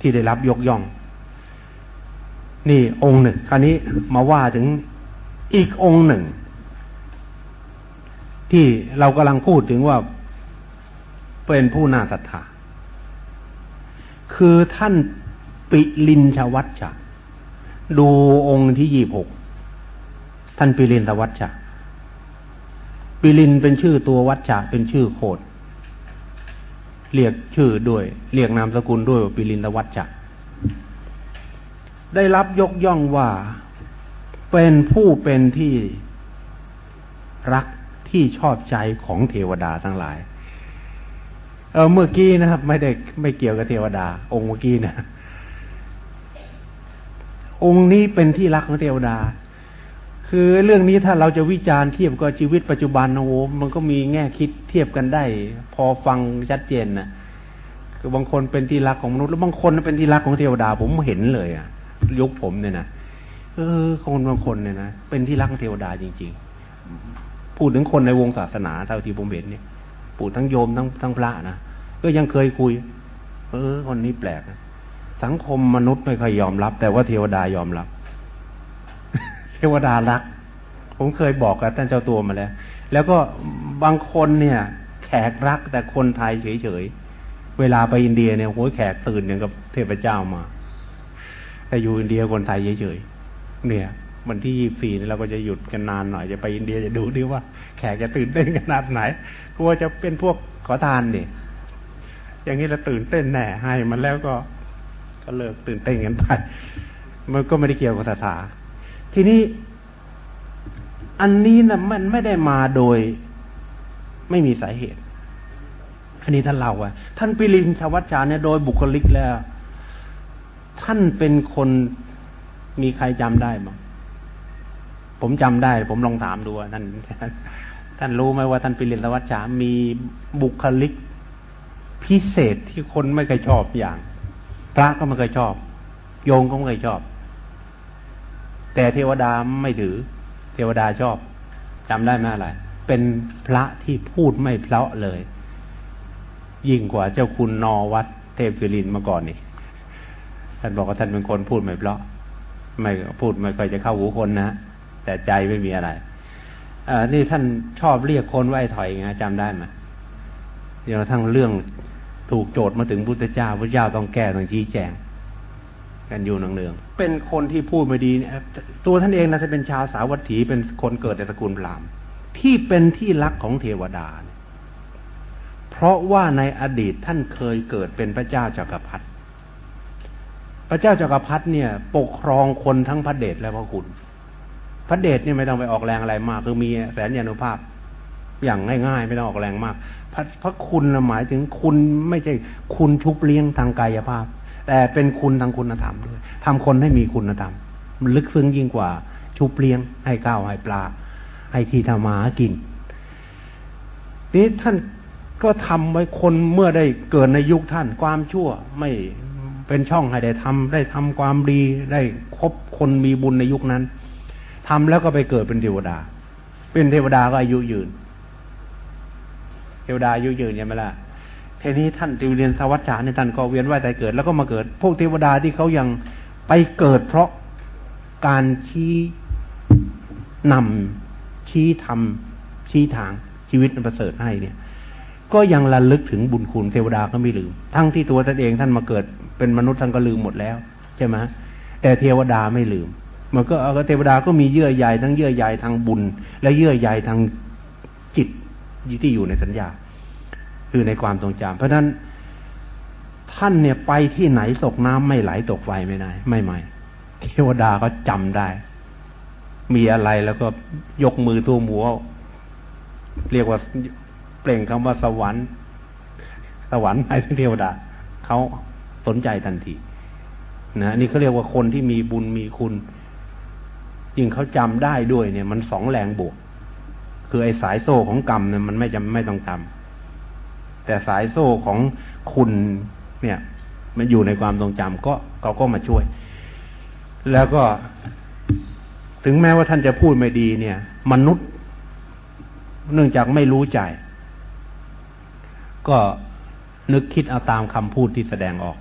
B: ที่ได้รับยกย่อง นี่องค์หนึ่ง คราวนี้มาว่าถึงอีกองค์หนึ่ง ที่เรากำลังพูดถึงว่าเป็นผู้น่าศรัทธาคือท่านปิลินชวัชชะดูองค์ที่ยี่หกท่านปิลินสวัชชะปิลินเป็นชื่อตัววัชชะเป็นชื่อโคด เรียกชื่อด้วย เรียกนามสกุลด้วยปิรินทวัชชะได้รับยกย่องว่าเป็นผู้เป็นที่รักที่ชอบใจของเทวดาทั้งหลาย เออเมื่อกี้นะครับ ไม่ได้ไม่เกี่ยวกับเทวดา องค์เมื่อกี้นะ องค์นี้เป็นที่รักของเทวดา คือเรื่องนี้ถ้าเราจะวิจารณ์เทียบกับชีวิตปัจจุบันโอ้โหมันก็มีแง่คิดเทียบกันได้ พอฟังชัดเจนนะคือบางคนเป็นที่รักของมนุษย์แล้วบางคนเป็นที่รักของเทวดา ผมเห็นเลยอะยุคผมเนี่ยนะเออคนบางคนเนี่ยนะเป็นที่รักของเทวดาจริง ๆ พูดถึงคนในวงศาสนาเท่าที่ผมเห็นเนี่ยพูดทั้งโยมทั้งทั้งพระนะก็ยังเคยคุย เออ คนนี้แปลกนะสังคมมนุษย์ไม่เคยยอมรับ แต่ว่าเทวดายอมรับ ทวดารัก ผมเคยบอกกับท่านเจ้าตัวมาแล้ว แล้วก็บางคนเนี่ย แขกรักแต่คนไทยเฉยๆ เวลาไปอินเดียเนี่ยโอ้ยแขกตื่นอย่างกับเทพเจ้ามา แต่อยู่อินเดียคนไทยเฉยๆ เนี่ยวันที่ยี่สี่เราก็จะหยุดกันนานหน่อยจะไปอินเดียจะดูดิว่าแขกจะตื่นเต้นขนาดไหนกลัวจะเป็นพวกขอทานเนี่ยอย่างนี้เราตื่นเต้นแน่ให้มันแล้วก็ก็เลิกตื่นเต้นกันไป มันก็ไม่ได้เกี่ยวกับศาสนา ทีนี้อันนี้นะมันไม่ได้มาโดยไม่มีสาเหตุอันนี้ท่านเล่าว่า ท่านปิรินชวัชชาเนี่ยโดยบุคลิกแล้ว ท่านเป็นคนมีใครจำได้มั้งผมจำได้ ผมลองถามดูว่าท่านท่านรู้ไหมว่าท่านปิรินชวัชชามีบุคลิกพิเศษที่คนไม่เคยชอบอย่าง พระก็ไม่เคยชอบ โยงก็ไม่เคยชอบ แต่เทวดาไม่ถือ เทวดาชอบจำได้ไหมอะไร เป็นพระที่พูดไม่เพลาะเลย ยิ่งกว่าเจ้าคุณนอวัดเทพศิรินมาก่อนนี่ท่านบอกว่าท่านเป็นคนพูดไม่เพลาะ ไม่พูดไม่ค่อยจะเข้าหูคนนะแต่ใจไม่มีอะไรอนี่ท่านชอบเรียกคนว่าไอ้ถอยไงจำได้ไหมเดี๋ยวทั้งเรื่องถูกโจทย์มาถึงพุทธเจ้าพุทธเจ้าต้องแก้ต้องชี้แจง กันอยู่หนังเนืองเป็นคนที่พูดไม่ดีเนี่ยตัวท่านเองนะจะเป็นชาวสาวัตถีเป็นคนเกิดในตระกูลพราหมณ์ที่เป็นที่รักของเทวดา เพราะว่าในอดีตท่านเคยเกิดเป็นพระเจ้าจากักรพรรดิพระเจ้าจากักรพรรดิเนี่ย ปกครองคนทั้งพระเดชและพระคุณพระเดชเนี่ยไม่ต้องไปออกแรงอะไรมาก คือมีแสนยานุภาพอย่างง่ายๆ ไม่ต้องออกแรงมาก พระพระคุณหมายถึงคุณไม่ใช่คุณชุบเลี้ยงทางกายภาพ แต่เป็นคุณทางคุณธรรมด้วยทำคนให้มีคุณธรรม มันลึกซึ้งยิ่งกว่า ชุบเลี้ยง ให้ข้าวให้ปลา ให้ที่ทำมาหากินนี้ท่านก็ทำไว้คนเมื่อได้เกิดในยุคท่าน ความชั่วไม่เป็นช่องให้ได้ทำได้ทำความดีได้คบคนมีบุญในยุคนั้นทำแล้วก็ไปเกิดเป็นเทวดา เป็นเทวดาก็อายุยืน เทวดาอายุยืนใช่ไหมล่ะ ทีนี้ท่านติวเรียนสวัสดิ์ฉาเนี่ยท่านก็เวียนว่ายตายเกิด แล้วก็มาเกิด พวกเทวดาที่เขายังไปเกิด เพราะการชี้นำชี้ทำชี้ทางชีวิตประเสริฐให้เนี่ย ก็ยังระลึกถึงบุญคุณเทวดาก็ไม่ลืม ทั้งที่ตัวท่านเองท่านมาเกิดเป็นมนุษย์ท่านก็ลืมหมดแล้วใช่ไหมแต่เทวดาไม่ลืม มันก็เทวดาก็มีเยื่อใยทั้งเยื่อใยทางบุญ และเยื่อใยทางจิตที่อยู่ในสัญญา คือในความทรงจำเพราะฉะนั้นท่านเนี่ยไปที่ไหนตกน้ำไม่ไหลตกไฟไม่ได้ ไม่ไม่เทวดาก็จำได้ มีอะไรแล้วก็ยกมือตัวหมูเรียกว่าเปล่งคำว่าสวรรค์ สวรรค์หมายถึงเทวดาเขาสนใจทันทีนะนี่เขาเรียกว่าคนที่มีบุญมีคุณยิ่งเขาจำได้ด้วยเนี่ย มันสองแรงบวก คือไอ้สายโซ่ของกรรมเนี่ยมันไม่จำไม่ต้องจำ แต่สายโซ่ของคุณเนี่ย มันอยู่ในความทรงจำก็เขาก็มาช่วย แล้วก็ถึงแม้ว่าท่านจะพูดไม่ดีเนี่ย มนุษย์ เนื่องจากไม่รู้ใจ ก็นึกคิดเอาตามคำพูดที่แสดงออก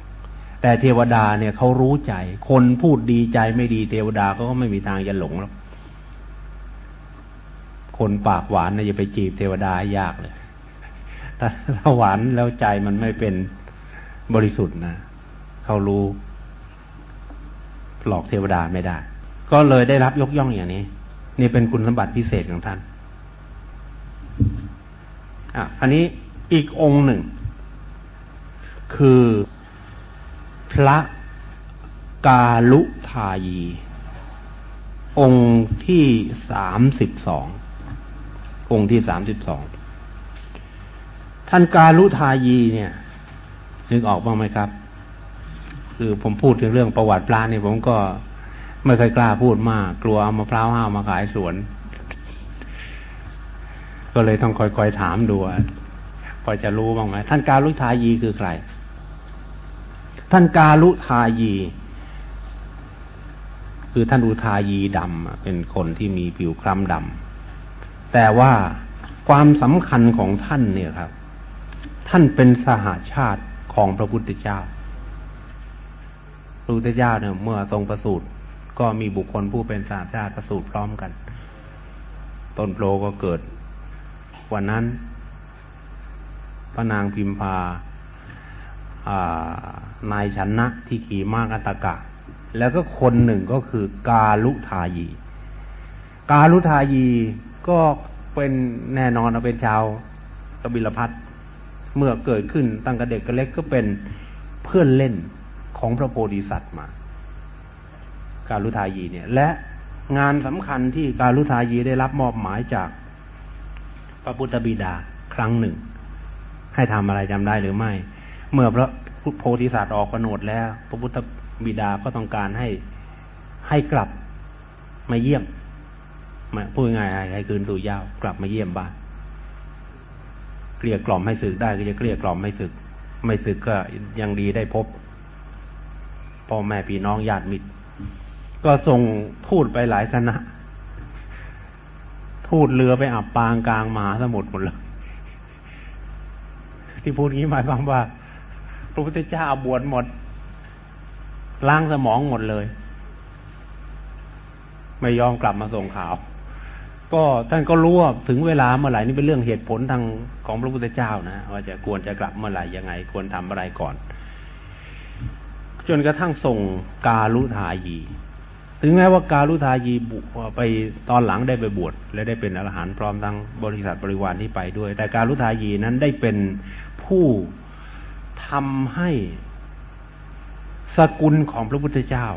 B: แต่เทวดาเนี่ยเขารู้ใจ คนพูดดีใจไม่ดีเทวดาเขาก็ไม่มีทางจะหลงหรอกคนปากหวานนะอย่าไปจีบเทวดายากเลย ถ้าหวานแล้วใจมันไม่เป็นบริสุทธิ์นะเขารู้หลอกเทวดาไม่ได้ ก็เลยได้รับยกย่องอย่างนี้ นี่เป็นคุณสมบัติพิเศษของท่านอะอันนี้อีกองค์หนึ่ง คือพระกาลุทายี องค์ที่สามสิบสององค์ที่สามสิบสอง ท่านกาลุทายีเนี่ยนึกออกบ้างไหมครับ คือผมพูดถึงเรื่องประวัติพระนี่ผมก็ไม่เคยกล้าพูดมาก กลัวเอามะพร้าวห้าวมาขายสวน ก็เลยต้องคอยๆถามดูพอจะรู้บ้างไหมท่านกาลุทายีคือใคร ท่านกาลุทายี คือท่านอุทายีดำเป็นคนที่มีผิวคล้ำดำแต่ว่าความสำคัญของท่านเนี่ยครับ ท่านเป็นสหาชาติของพระพุทธเจ้า พระพุทธเจ้าเนี่ยเมื่อทรงประสูติก็มีบุคคลผู้เป็นสหาชาติประสูติพร้อมกัน ต้นโพก็เกิด วันนั้น พระนางพิมพานายชันนะที่ขี่ม้ากันตะกะ แล้วก็คนหนึ่งก็คือกาลุทายี กาลุทายีก็เป็นแน่นอนเป็นชาวกบิลพัท เมื่อเกิดขึ้นตั้งแต่เด็กก็เล็กก็เป็นเพื่อนเล่นของพระโพธิสัตว์มา กาลุทายีเนี่ย และงานสำคัญที่กาลุทายีได้รับมอบหมายจากพระพุทธบิดาครั้งหนึ่ง ให้ทำอะไรจำได้หรือไม่ เมื่อพระโพธิสัตว์ออกกระโนดแล้ว พระพุทธบิดาก็ต้องการให้ให้กลับมาเยี่ยมมาพูดง่ายๆให้คืนสู่ยาวกลับมาเยี่ยมบ้าน เกลี้ยกล่อมให้สึกได้ก็จะเกลี้ยกล่อมไม่สึก ไม่สึกก็ยังดีได้พบพ่อแม่พี่น้องญาติมิตร ก็ส่งทูตไปหลายคณะทูตเรือไปอับปางกลางมหาสมุทรหมดเลยที่พูดงี้หมายความว่า พระพุทธเจ้าบวชหมดล้างสมองหมดเลย ไม่ยอมกลับมาส่งข่าว ก็ท่านก็รู้ว่าถึงเวลาเมื่อไหร่นี่เป็นเรื่องเหตุผลทางของพระพุทธเจ้านะว่าจะควรจะกลับเมื่อไหร่ยังไง ควรทำอะไรก่อน จนกระทั่งส่งกาลุทายี ถึงแม้ว่ากาลุทายีไปตอนหลังได้ไปบวชและได้เป็นอรหันต์พร้อมทั้งบริษัทบริวารที่ไปด้วย แต่กาลุทายีนั้นได้เป็นผู้ทำให้สกุลของพระพุทธเจ้า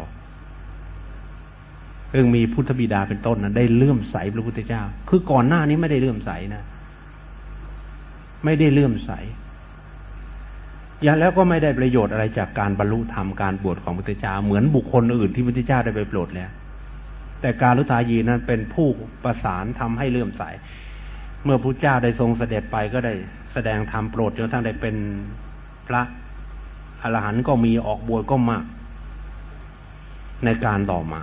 B: เองมีพุทธบิดาเป็นต้นนะได้เลื่อมใสพระพุทธเจ้า คือก่อนหน้านี้ไม่ได้เลื่อมใสนะ ไม่ได้เลื่อมใสย่างแล้วก็ไม่ได้ประโยชน์อะไรจากการบรรลุธรรมการบวชของพุทธเจ้า เหมือนบุคคลอื่นที่พุทธเจ้าได้ไปโปรดแล้ว แต่การลุทายีนั้นเป็นผู้ประสานทำให้เลื่อมใส เมื่อพระเจ้าได้ทรงเสด็จไปก็ได้แสดงธรรมโปรดจนทั้งได้เป็นพระอรหันต์ก็มีออกบวชก็มาก ในการต่อมา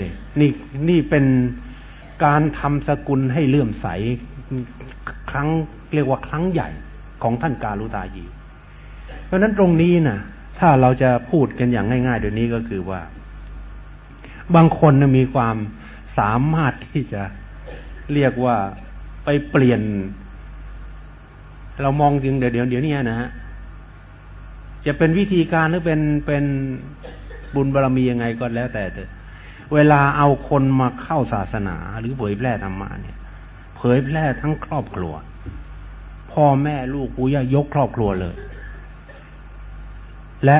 B: นี่นี่นี่เป็นการทำสกุลให้เลื่อมใสครั้งเรียกว่าครั้งใหญ่ของท่านกาลุตายี เพราะนั้นตรงนี้นะถ้าเราจะพูดกันอย่างง่ายๆเดี๋ยวนี้ก็คือว่า บางคนมีความสามารถที่จะเรียกว่าไปเปลี่ยน เรามองจริงเดี๋ยวเดี๋ยวเดี๋ยวนี้นะฮะจะเป็นวิธีการหรือเป็นเป็นบุญบารรมียังไงก็แล้วแต่ เวลาเอาคนมาเข้าศาสนา หรือเผยแพร่ธรรมะเนี่ย เผยแพร่ทั้งครอบครัว พ่อแม่ลูกปู่ย่ายกครอบครัวเลย และ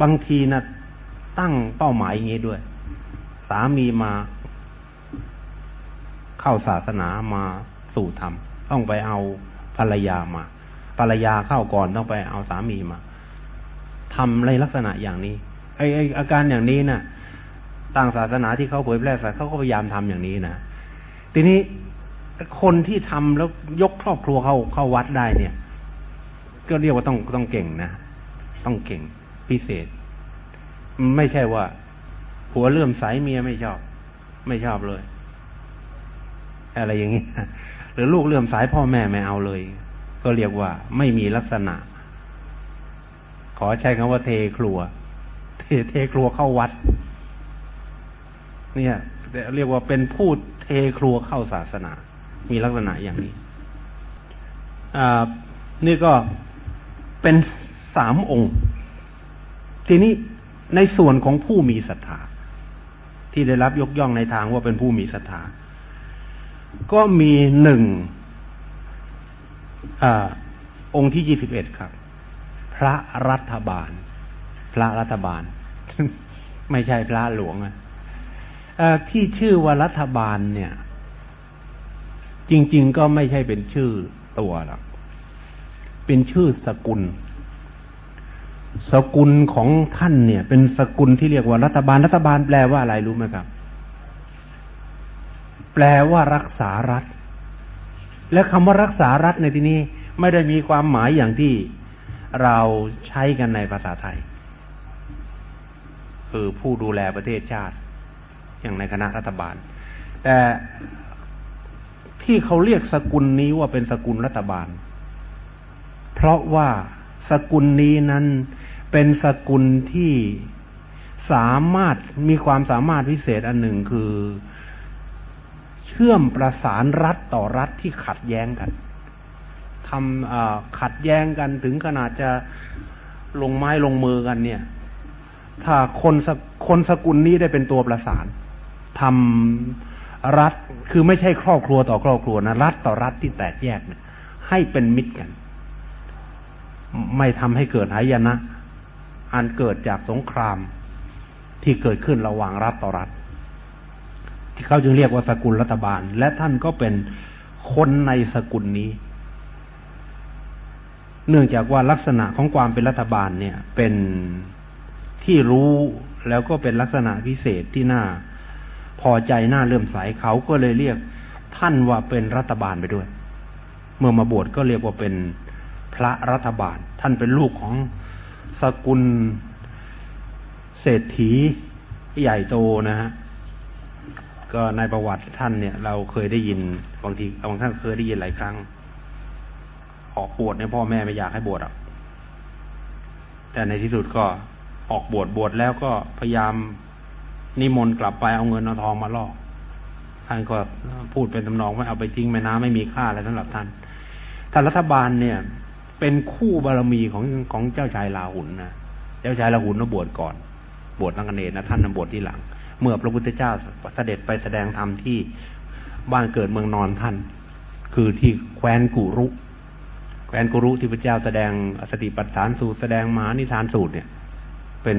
B: บางทีนะตั้งเป้าหมายอย่างนี้ด้วย สามีมาเข้าศาสนามาสู่ธรรมต้องไปเอาภรรยามา ภรรยาเข้าก่อนต้องไปเอาสามีมาทำในลักษณะอย่างนี้ ไอไออาการอย่างนี้นะ่ะต่างศาสนาที่เขาเผยแพร่ศาสนาเขาก็พยายามทำอย่างนี้นะทีนี้คนที่ทำแล้วยกครอบครัวเข้าเข้าวัดได้เนี่ย ก็เรียกว่าต้องต้องเก่งนะต้องเก่งพิเศษ ไม่ใช่ว่าผัวเลื่อมใสเมียไม่ชอบ ไม่ชอบเลย อะไรอย่างนี้หรือลูกเลื่อมสายพ่อแม่ไม่เอาเลย ก็เรียกว่าไม่มีลักษณะ ขอใช้คำว่าเทครัว เทครัวเข้าวัด เนี่ยเรียกว่าเป็นพูดเทครัวเข้าศาสนา มีลักษณะอย่างนี้อ่านี่ก็เป็นสามองค์ ทีนี้ในส่วนของผู้มีศรัทธาที่ได้รับยกย่องในทางว่าเป็นผู้มีศรัทธาก็มีหนึ่งอองค์ที่ยี่สิบเอ็ดครับ พระรัฐบาล พระรัฐบาล ไม่ใช่พระหลวงอะที่ชื่อว่ารัฐบาลเนี่ย จริง ๆ ก็ไม่ใช่เป็นชื่อตัวหรอกเป็นชื่อสกุล สกุลของท่านเนี่ย เป็นสกุลที่เรียกว่ารัฐบาลรัฐบาลแปลว่าอะไรรู้ไหมครับ แปลว่ารักษารัฐ และคำว่ารักษารัฐในที่นี้ ไม่ได้มีความหมายอย่างที่เราใช้กันในภาษาไทย คือผู้ดูแลประเทศชาติ อย่างในคณะรัฐบาล แต่ที่เขาเรียกสกุลนี้ว่าเป็นสกุลรัฐบาล เพราะว่าสกุลนี้นั้นเป็นสกุลที่สามารถมีความสามารถพิเศษอันหนึ่งคือ เชื่อมประสานรัฐต่อรัฐที่ขัดแย้งกันทำขัดแย้งกันถึงขนาดจะลงไม้ลงมือกันเนี่ย ถ้าคนคนสกุลนี้ได้เป็นตัวประสานทำรัฐคือไม่ใช่ครอบครัวต่อครอบครัวนะรัฐต่อรัฐที่แตกแยกเนี่ยให้เป็นมิตรกัน ไม่ทำให้เกิดหายนะอันเกิดจากสงครามที่เกิดขึ้นระหว่างรัฐต่อรัฐ ที่เขาจึงเรียกว่าสกุลรัฐบาล และท่านก็เป็นคนในสกุลนี้ เนื่องจากว่าลักษณะของความเป็นรัฐบาลเนี่ย เป็น ที่รู้แล้วก็เป็นลักษณะพิเศษที่น่า พอใจน่าเลื่อมใสเขาก็เลยเรียกท่านว่าเป็นรัฐบาลไปด้วย เมื่อมาบวชก็เรียกว่าเป็นพระรัฐบาล ท่านเป็นลูกของสกุลเศรษฐีใหญ่โตนะฮะก็ในประวัติท่านเนี่ย เราเคยได้ยินบางทีบางท่านเคยได้ยินหลายครั้ง ออกบวชเนี่ยพ่อแม่ไม่อยากให้บวชอะแต่ในที่สุดก็ ออกบวชบวชแล้วก็พยายามนิมนต์กลับไปเอาเงินเอาทองมาล่อท่านก็พูดเป็นตำนองว่าเอาไปทิ้งแม่น้ำไม่มีค่าอะไรสำหรับท่านท่านรัฐบาลเนี่ย เป็นคู่บารมีของของเจ้าชายลาหุนนะเจ้าชายลาหุนนะบวชก่อน บวชตั้งกันเนนะท่านนบวชที่หลัง เมื่อพระพุทธเจ้าเสด็จไปแสดงธรรมที่บ้านเกิดเมืองนอนท่าน คือที่แคว้นกุรุแคว้นกุรุที่พระเจ้าแสดงสติปัฏฐานสูตรแสดงมหานิทานสูตรเนี่ย เป็น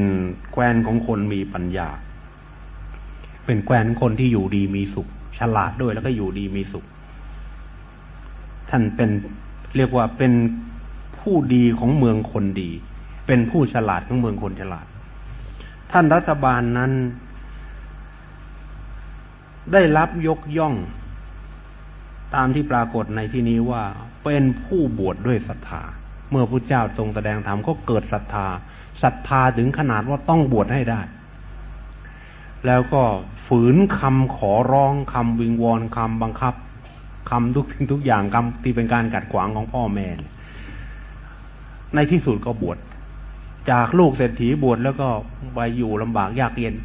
B: แคว้นของคนมีปัญญา เป็นแคว้นคนที่อยู่ดีมีสุข ฉลาดด้วยแล้วก็อยู่ดีมีสุข ท่านเป็นเรียกว่าเป็นผู้ดีของเมืองคนดี เป็นผู้ฉลาดของเมืองคนฉลาด ท่านรัฐบาลนั้น ได้รับยกย่อง ตามที่ปรากฏในที่นี้ว่าเป็นผู้บวชดด้วยศรัทธา เมื่อพระเจ้าทรงแสดงธรรมก็เกิดศรัทธา ศรัทธาถึงขนาดว่าต้องบวชให้ได้ แล้วก็ฝืนคำขอร้องคำวิงวอนคำบังคับคำทุกสิ่งทุกอย่างคำที่เป็นการกัดขวางของพ่อแม่ ในที่สุดก็บวชจากลูกเศรษฐีบวชแล้วก็ไปอยู่ลำบากยากเย็น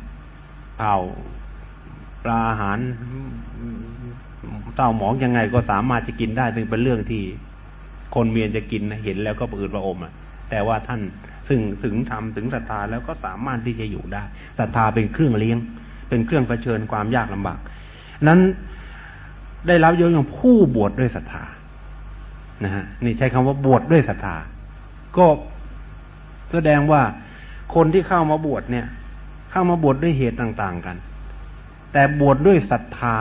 B: เอาปลาอาหารเต้าหมองยังไงก็สามารถจะกินได้ซึ่งเป็นเรื่องที่คนเมียนจะกินเห็นแล้วก็ปืดประอมอะ แต่ว่าท่าน ซึ่งถึงทำถึงศรัทธาแล้วก็สามารถที่จะอยู่ได้ศรัทธาเป็นเครื่องเลี้ยง เป็นเครื่องเผชิญความยากลำบาก นั้นได้รับยกย่องผู้บวชดด้วยศรัทธานะฮะนี่ใช้คำว่าบวชดด้วยศรัทธา ก็แสดงว่าคนที่เข้ามาบวชเนี่ย เข้ามาบวชดด้วยเหตุต่างๆกัน แต่บวชดด้วยศรัทธา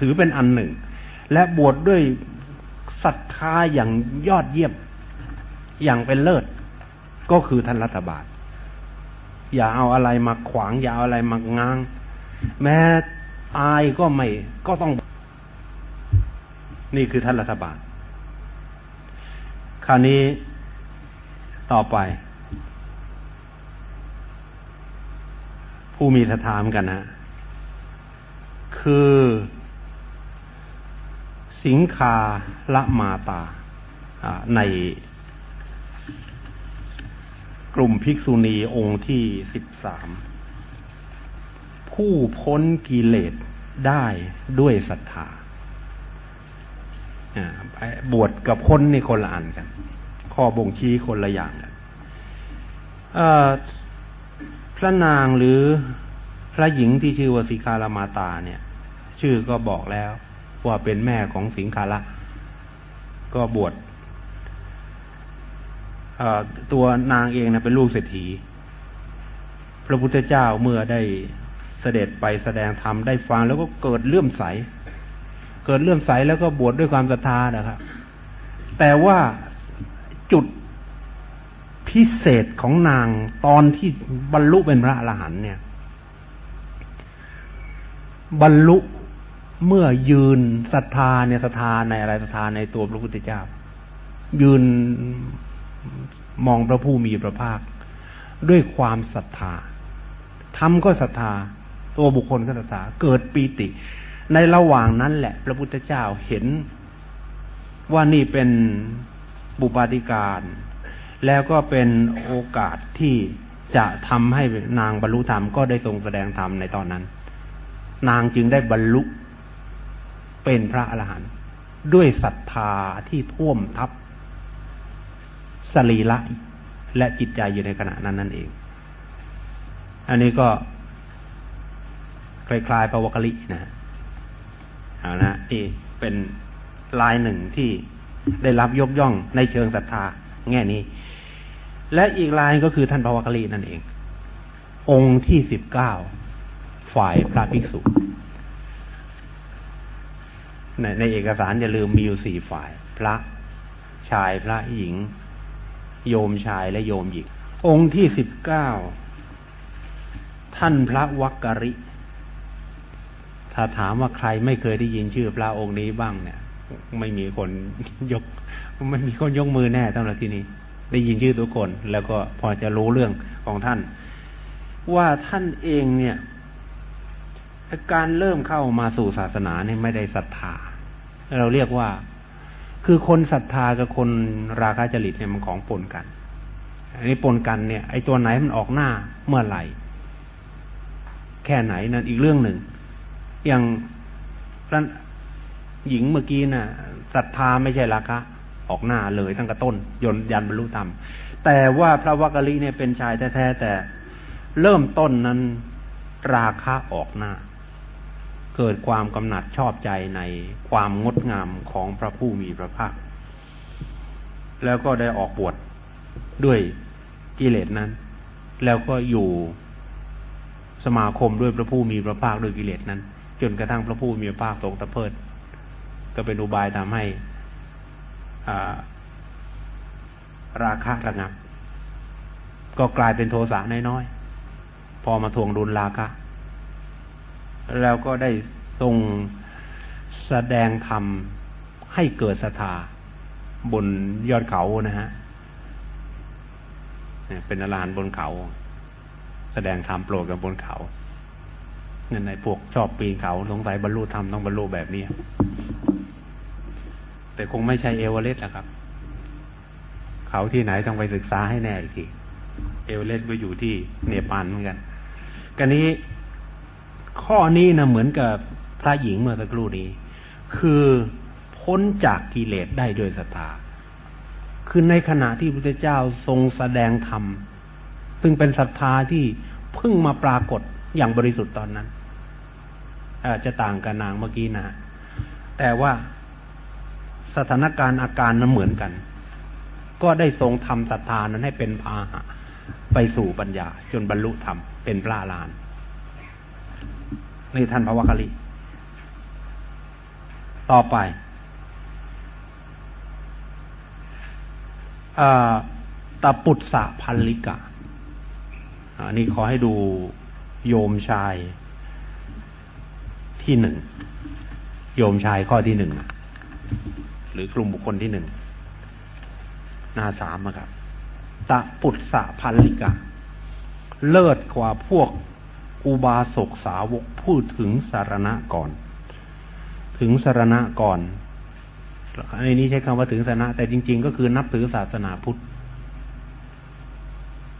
B: ถือเป็นอันหนึ่ง และบวชดด้วยศรัทธาอย่างยอดเยี่ยมอย่างเป็นเลิศ ก็คือท่านรัฐบาล อย่าเอาอะไรมาขวาง อย่าเอาอะไรมางาง แม้อายก็ไม่ก็ต้อง นี่คือท่านรัฐบาล คราวนี้ต่อไป ผู้มีสถามกันนะ คือสิงคาละมาตาใน กลุ่มภิกษุณีองค์ที่สิบสามผู้พ้นกิเลสได้ด้วยศรัทธาบวชกับพ้นในคนละอันกัน ข้อบ่งชี้คนละอย่างกันพระนางหรือพระหญิงที่ชื่อว่าสิคารามาตาเนี่ย ชื่อก็บอกแล้วว่าเป็นแม่ของสิงคาระก็บวช ตัวนางเองนะเป็นลูกเศรษฐี พระพุทธเจ้าเมื่อได้เสด็จไปแสดงธรรมได้ฟังแล้วก็เกิดเลื่อมใส เกิดเลื่อมใสแล้วก็บวชดด้วยความศรัทธานะครับ แต่ว่าจุดพิเศษของนางตอนที่บรรลุเป็นพระอรหันต์เนี่ย บรรลุเมื่อยืนศรัทธาเนี่ยศรัทธาในอะไรศรัทธาในตัวพระพุทธเจ้า ยืน มองพระผู้มีพระภาค ด้วยความศรัทธาทำก็ศรัทธา ตัวบุคคลก็ศรัทธา เกิดปีติ ในระหว่างนั้นแหละ พระพุทธเจ้าเห็นว่านี่เป็นบุปาธิการ แล้วก็เป็นโอกาสที่จะทำให้นางบรรลุธรรมก็ได้ทรงแสดงธรรมในตอนนั้น นางจึงได้บรรลุเป็นพระอรหันต์ด้วยศรัทธาที่ท่วมทับ สรีละและจิตใจอยู่ในขณะนั้นนั่นเอง อันนี้ก็คล้ายๆปวกลินะเอานะนี่เป็นลายหนึ่งที่ได้รับยกย่องในเชิงศรัทธา แง่นี้ และอีกลายก็คือท่านปวกลินั่นเอง องค์ที่สิบเก้าฝ่ายพระภิกษุในในเอกสารอย่าลืมมีอยู่สี่ฝ่าย พระชายพระหญิง โยมชายและโยมหญิง องค์ที่สิบเก้าท่านพระวักกริ ถ้าถามว่าใครไม่เคยได้ยินชื่อพระองค์นี้บ้างเนี่ย ไม่มีคนยกไม่มีคนยกมือแน่ตั้งแต่ที่นี้ ได้ยินชื่อทุกคน แล้วก็พอจะรู้เรื่องของท่าน ว่าท่านเองเนี่ยการเริ่มเข้ามาสู่ศาสนาเนี่ยไม่ได้ศรัทธา เราเรียกว่า คือคนศรัทธากับคนราคะจริตเนี่ยมันของปนกัน อันนี้ปนกันเนี่ย ไอ้ตัวไหนมันออกหน้าเมื่อไหร่ แค่ไหนนั่นอีกเรื่องหนึ่ง อย่างท่านหญิงเมื่อกี้น่ะศรัทธาไม่ใช่ราคะ ออกหน้าเลยตั้งแต่ต้น ยนยันบรรลุธรรม แต่ว่าพระวักกะลิเนี่ยเป็นชายแท้ๆแต่เริ่มต้นนั้น ราคะออกหน้า เกิดความกำหนัดชอบใจในความงดงามของพระผู้มีพระภาค แล้วก็ได้ออกบวชดด้วยกิเลสนั้น แล้วก็อยู่สมาคมด้วยพระผู้มีพระภาคด้วยกิเลสนั้น จนกระทั่งพระผู้มีพระภาคทรงตะเพิด ก็เป็นอุบายทำให้ราคะระงับ ก็กลายเป็นโทสะน้อยๆ พอมาทวงดุลราคะ แล้วก็ได้ทรงแสดงธรรมให้เกิดศรัทธาบนยอดเขานะฮะเป็นอรหันต์บนเขา แสดงธรรมโปรดกับบนเขาเนี่ยในพวกชอบปีนเขาสงสัยบรรลุธรรมต้องบรรลุแบบนี้ แต่คงไม่ใช่เอเวอเรสต์นะครับ เขาที่ไหนต้องไปศึกษาให้แน่อีกทีเอเวอเรสต์ก็อยู่ที่เนปาลเหมือนกันกันนี้ ข้อนี้นะเหมือนกับพระหญิงเมื่อสักครู่นี้ คือพ้นจากกิเลสได้โดยศรัทธาคือในขณะที่พระเจ้าทรงแสดงธรรม ซึ่งเป็นศรัทธาที่เพิ่งมาปรากฏอย่างบริสุทธิ์ตอนนั้นอาจจะต่างกับนางเมื่อกี้นะแต่ว่าสถานการณ์อาการนั้นเหมือนกัน ก็ได้ทรงทำศรัทธานั้นให้เป็นพาหะไปสู่ปัญญา จนบรรลุธรรมเป็นพระลาน นี่ท่านพระวัคลีต่อไปตะปุตสะพันลิกะอันนี้ขอให้ดูโยมชายที่หนึ่ง โยมชายข้อที่หนึ่ง หรือกลุ่มบุคคลที่หนึ่ง หน้าสามครับตะปุตสะพันลิกะ เลิศกว่าพวก อุบาสกสาวกพูดถึงสารณะก่อน ถึงสารณะก่อนในนี้ใช้คำว่าถึงสารณะ แต่จริง ๆ ก็คือนับถือศาสนาพุทธ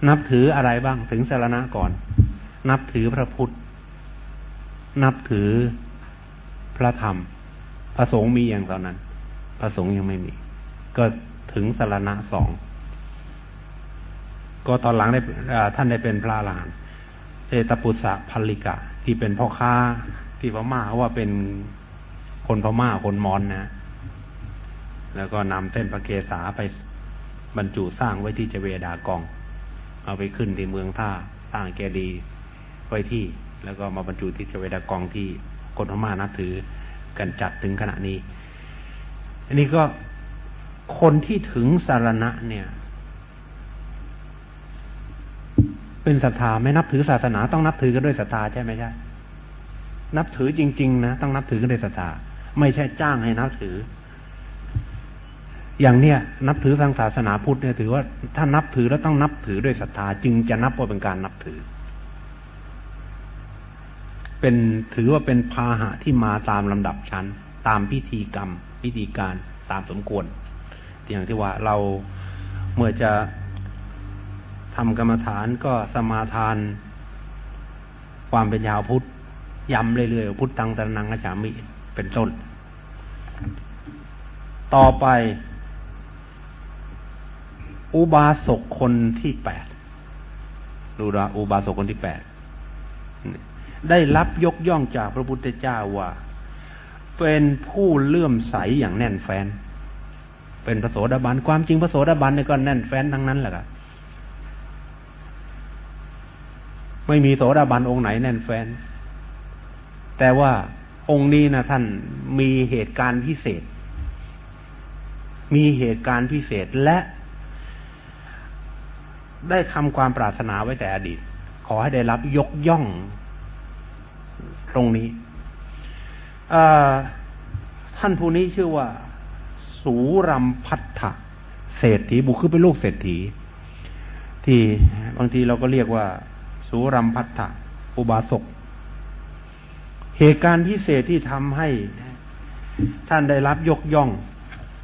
B: นับถืออะไรบ้างถึงสารณะก่อน นับถือพระพุทธ นับถือพระธรรม พระสงฆ์มีอย่างตอนนั้น พระสงฆ์ยังไม่มี ก็ถึงสารณะสองก็ตอนหลังได้ท่านได้เป็นพระอรหันต์ เอตปุสะพัลลิกะ ที่เป็นพ่อค้าที่พม่าว่าเป็นคนพม่าคนมอนนะ แล้วก็นำเส้นพระเกศาไปบรรจุสร้างไว้ที่เจเวดากอง เอาไปขึ้นที่เมืองท่าสร้างแกดีไว้ที่ แล้วก็มาบรรจุที่เจเวดากองที่คนพม่านับถือกันจัดถึงขณะนี้ อันนี้ก็คนที่ถึงสารณะเนี่ย เป็นศรัทธาไม่นับถือศาสนาต้องนับถือกันด้วยศรัทธาใช่ไหมใช่นับถือจริง ๆ นะต้องนับถือกันด้วยศรัทธาไม่ใช่จ้างให้นับถือ อย่างเนี้ยนับถือทางศาสนาพุทธเนี่ยถือว่าถ้านับถือแล้วต้องนับถือด้วยศรัทธาจึงจะนับว่าเป็นการนับถือ เป็นถือว่าเป็นพาหะที่มาตามลำดับชั้น ตามพิธีกรรม พิธีการตามสมควรอย่างที่ว่าเราเมื่อจะ ทำกรรมฐานก็สมาทาน ความเป็นยาวพุทธย้ำเรื่อยๆพุทธังตระนังกฉามิเป็นต้น ต่อไป อุบาสกคนที่แปดดูนะอุบาสกคนที่แปดได้รับยกย่องจากพระพุทธเจ้าว่า เป็นผู้เลื่อมใสอย่างแน่นแฟ้นเป็นพระโสดาบันความจริงพระโสดาบันเนี่ยก็แน่นแฟ้นทั้งนั้นแหละครับ ไม่มีโสดาบันองค์ไหนแน่นแฟน แต่ว่าองค์นี้นะท่านมีเหตุการณ์พิเศษ มีเหตุการณ์พิเศษและ ได้ทำความปรารถนาไว้แต่อดีต ขอให้ได้รับยกย่องตรงนี้ท่านผู้นี้ชื่อว่า สูรัมพัทธะเศรษฐีบุคคือเป็นลูกเศรษฐี ที่บางทีเราก็เรียกว่า สูรัมพัทธะอุบาสก เหตุการณ์พิเศษที่ทำให้ท่านได้รับยกย่อง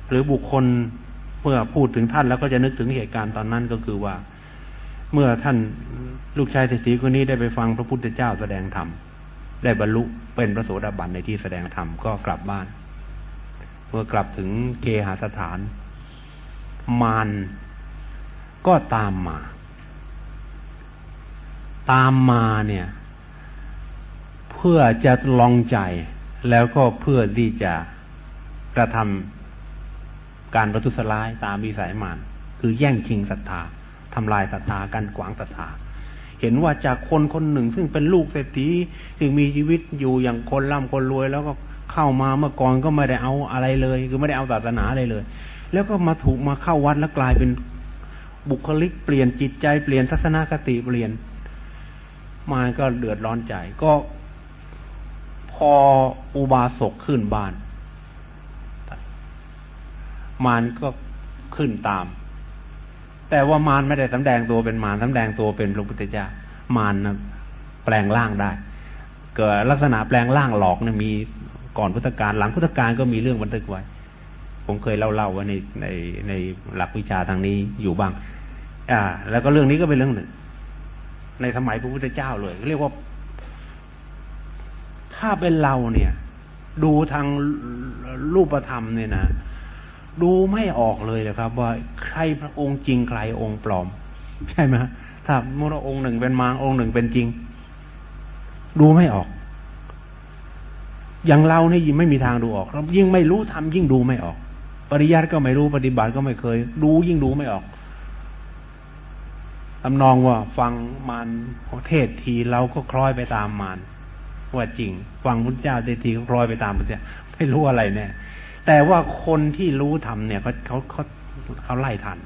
B: หรือบุคคลเมื่อพูดถึงท่านแล้วก็จะนึกถึงเหตุการณ์ตอนนั้นก็คือว่า เมื่อท่านลูกชายเศรษฐีคนนี้ได้ไปฟังพระพุทธเจ้าแสดงธรรมได้บรรลุเป็นพระโสดาบันในที่แสดงธรรมก็กลับบ้าน เมื่อกลับถึงเกหาสถาน มารก็ตามมา ตามมาเนี่ย เพื่อจะลองใจแล้วก็เพื่อที่จะกระทำการประทุษร้ายตามมีสายมารคือแย่งชิงศรัทธาทำลายศรัทธากันขวางศรัทธาเห็นว่าจากคนคนหนึ่ง ซึ่งเป็นลูกเศรษฐีซึ่งมีชีวิตอยู่อย่างคนร่ำคนรวย แล้วก็เข้ามาเมื่อก่อนก็ไม่ได้เอาอะไรเลย คือไม่ได้เอาศาสนาอะไรเลย แล้วก็มาถูกมาเข้าวัดแล้วกลายเป็นบุคลิกเปลี่ยนจิตใจเปลี่ยนทัศนคติเปลี่ยน มาก็เดือดร้อนใจ ก็พออุบาสกขึ้นบ้าน มารก็ขึ้นตาม แต่ว่ามารไม่ได้สำแดงตัวเป็นมารสำแดงตัวเป็นพระพุทธเจ้ามารนะแปลงร่างได้ เกิดลักษณะแปลงร่างหลอกนะมีก่อนพุทธกาลหลังพุทธกาลก็มีเรื่องบันทึกไว้ ผมเคยเล่าเล่าไว้ในในในหลักวิชาทางนี้อยู่บ้าง อ่า แล้วก็เรื่องนี้ก็เป็นเรื่องหนึ่ง ในสมัยพระพุทธเจ้าเลย เรียกว่า ถ้าเป็นเราเนี่ย ดูทางรูปธรรมเนี่ยนะดูไม่ออกเลยนะครับ ว่าใครพระองค์จริงใครองค์ปลอม ใช่ไหมถ้ามุรองค์หนึ่งเป็นมางองค์หนึ่งเป็นจริง ดูไม่ออก อย่างเราเนี่ยยิ่งไม่มีทางดูออกเรายิ่งไม่รู้ทำยิ่งดูไม่ออก ปริยัติก็ไม่รู้ปฏิบัติก็ไม่เคย ดูยิ่งดูไม่ออก ทำนองว่าฟังมารเทศทีเราก็คล้อยไปตามมารว่าจริง ฟังพุทธเจ้าเทศทีก็คล้อยไปตามพุทธเจ้าไม่รู้อะไรแน่แต่ว่าคนที่รู้ทำเนี่ยเขาเขาเขาเขาไล่ทัน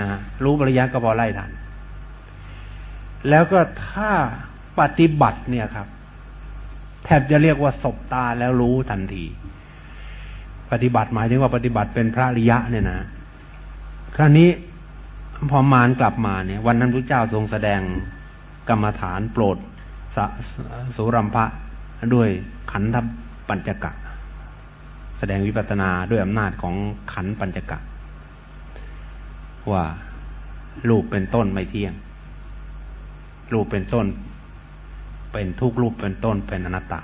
B: นะรู้ปริยัติก็พอไล่ทัน แล้วก็ถ้าปฏิบัติเนี่ยครับ แทบจะเรียกว่าศบตาแล้วรู้ทันที ปฏิบัติหมายถึงว่าปฏิบัติเป็นพระริยะเนี่ยนะคราวนี้ พอมารกลับมาเนี่ย วันนั้นพระเจ้าทรงแสดงกรรมฐานโปรดสสุรัมภะด้วยขันธปัญจกะ แสดงวิปัสนาด้วยอำนาจของขันปัญจกะ ว่ารูปเป็นต้นไม่เที่ยง รูปเป็นต้น เป็นทุกรูปเป็นต้นเป็นอนัตตา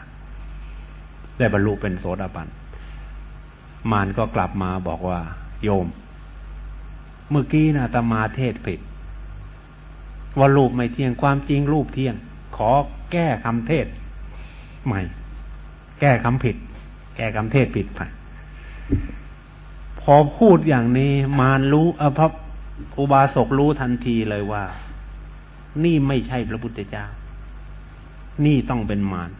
B: ได้บรรลุเป็นโสดาบันมารก็กลับมาบอกว่า โยม เมื่อกี้นะตมาเทศผิด ว่ารูปไม่เที่ยงความจริงรูปเที่ยง ขอแก้คำเทศใหม่ แก้คำผิด แก้คำเทศผิดไปพอพูดอย่างนี้มารรู้ออพอุบาสกรู้ทันทีเลยว่า นี่ไม่ใช่พระพุทธเจ้า นี่ต้องเป็นมาร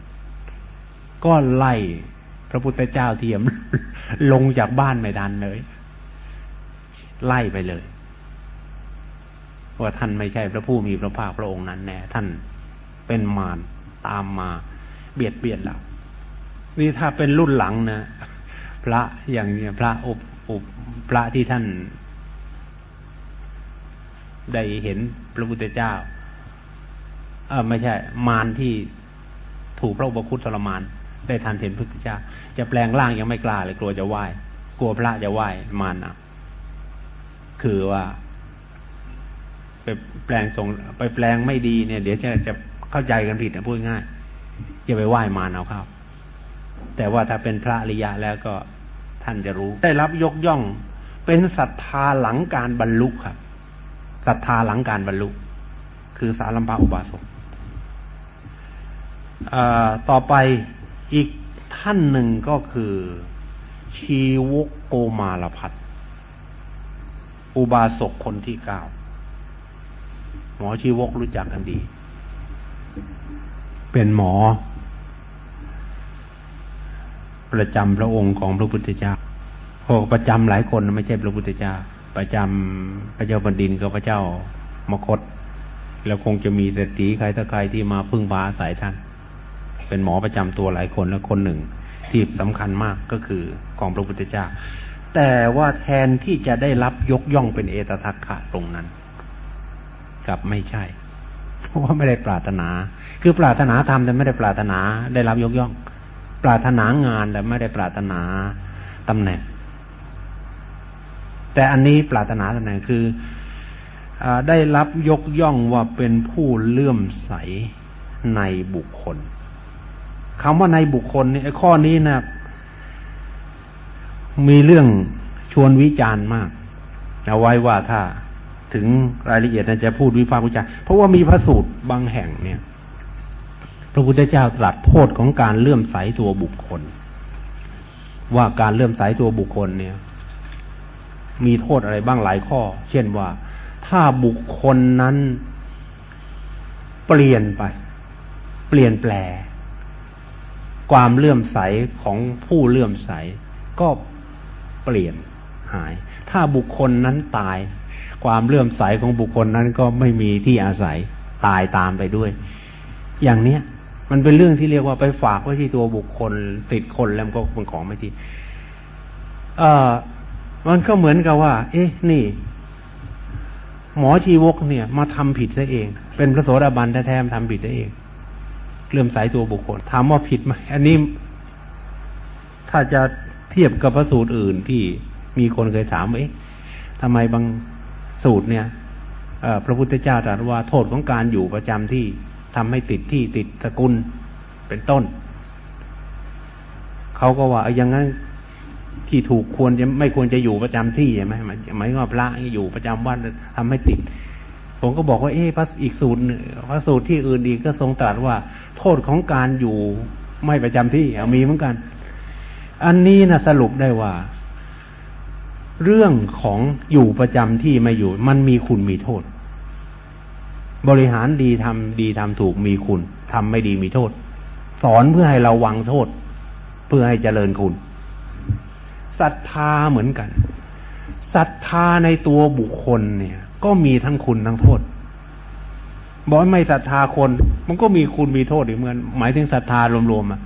B: ก็ไล่พระพุทธเจ้าเทียม ลงจากบ้านไม่ดันเลย ไล่ไปเลยว่าท่านไม่ใช่พระผู้มีพระภาคพระองค์นั้นแน่ท่านเป็นมารตามมาเบียดเบียนเรา นี่ถ้าเป็นรุ่นหลังนะพระอย่างเนี้ยพระอุปอุปพระที่ท่าน ได้เห็นพระพุทธเจ้า เออไม่ใช่ มารที่ถูกพระอุปคุตทรมาน ได้ทันเห็นพระพุทธเจ้า จะแปลงร่างยังไม่กล้าเลยกลัวจะไหว้กลัวพระจะไหว้มารนะ คือว่า ไปแปลงทรงไปแปลงไม่ดีเนี่ย เดี๋ยวจะจะเข้าใจกันผิดนะพูดง่ายจะไปไหว้มารเอาเข้าแต่ว่าถ้าเป็นพระอริยะแล้วก็ท่านจะรู้ ได้รับยกย่อง เป็นศรัทธาหลังการบรรลุครับศรัทธาหลังการบรรลุ คือสารัมภาอุบาสกต่อไปอีกท่านหนึ่งก็คือชีวกโกมาลพัท อุบาสกคนที่เก้าหมอชีวกรู้จักกันดี เป็นหมอ ประจำพระองค์ของพระพุทธเจ้าพวกประจำหลายคนไม่ใช่พระพุทธเจ้า ประจำพระเจ้าบดินกับพระเจ้ามคต แล้วคงจะมีเศรษฐีใครถ้าใครที่มาพึ่งพาอาศัยท่าน เป็นหมอประจำตัวหลายคนและคนหนึ่งที่สำคัญมากก็คือของพระพุทธเจ้า แต่ว่าแทนที่จะได้รับยกย่องเป็นเอตทัคคะตรงนั้นกับไม่ใช่ เพราะว่าไม่ได้ปรารถนา คือปรารถนาทำแต่ไม่ได้ปรารถนาได้รับยกย่อง ปรารถนางานแต่ไม่ได้ปรารถนาตำแหน่ง แต่อันนี้ปรารถนาตำแหน่งคืออได้รับยกย่องว่าเป็นผู้เลื่อมใสในบุคคลคำว่าในบุคคลนี่ไอ้ข้อนี้นะ มีเรื่องชวนวิจารณ์มากเอาไว้ว่าถ้าถึงรายละเอียดนะจะพูดวิพากษ์วิจารณ์เพราะว่ามีพระสูตรบางแห่งเนี่ย พระพุทธเจ้าตรัสโทษของการเลื่อมใสตัวบุคคล ว่าการเลื่อมใสตัวบุคคลเนี่ย มีโทษอะไรบ้างหลายข้อ เช่นว่าถ้าบุคคลนั้นเปลี่ยนไป เปลี่ยนแปล ความเลื่อมใสของผู้เลื่อมใส ก็ เปลี่ยนหาย ถ้าบุคคลนั้นตาย ความเลื่อมใสของบุคคลนั้นก็ไม่มีที่อาศัยตายตามไปด้วย อย่างเนี้ย มันเป็นเรื่องที่เรียกว่าไปฝากไว้ที่ตัวบุคคล ติดคนแล้วก็เป็นของไม่ที่เออมันก็เหมือนกับว่า เอ๊ะ นี่ หมอชีวกเนี่ย มาทำผิดซะเอง เป็นพระโสดาบันแท้ๆทำผิดซะเองเลื่อมใสตัวบุคคลถามว่าผิดไหมอันนี้ ถ้าจะ ทียบกับพระสูตรอื่นที่มีคนเคยถามว่าเอ๊ะทำไมบางสูตรเนี่ยพระพุทธเจ้าตรัสว่าโทษของการอยู่ประจำที่ทำให้ติดที่ติดสกุลเป็นต้น เขาก็ว่าอย่างนั้นที่ถูกควรจะไม่ควรจะอยู่ประจำที่ใช่ไหมหมายว่าพระอยู่ประจำวัดทำให้ติด ผมก็บอกว่าเอ๊ะพระอีกสูตรพระสูตรที่อื่นอีกก็ทรงตรัสว่า โทษของการอยู่ไม่ประจำที่มีเหมือนกัน อันนี้นะสรุปได้ว่า เรื่องของอยู่ประจำที่ไม่อยู่ มันมีคุณมีโทษ บริหารดีทำดีทำถูกมีคุณทำไม่ดีมีโทษ สอนเพื่อให้เราวังโทษ เพื่อให้เจริญคุณศรัทธาเหมือนกันศรัทธาในตัวบุคคลเนี่ย ก็มีทั้งคุณทั้งโทษบอกไม่ศรัทธาคน มันก็มีคุณมีโทษอีกเหมือน หมายถึงศรัทธารวมๆอะ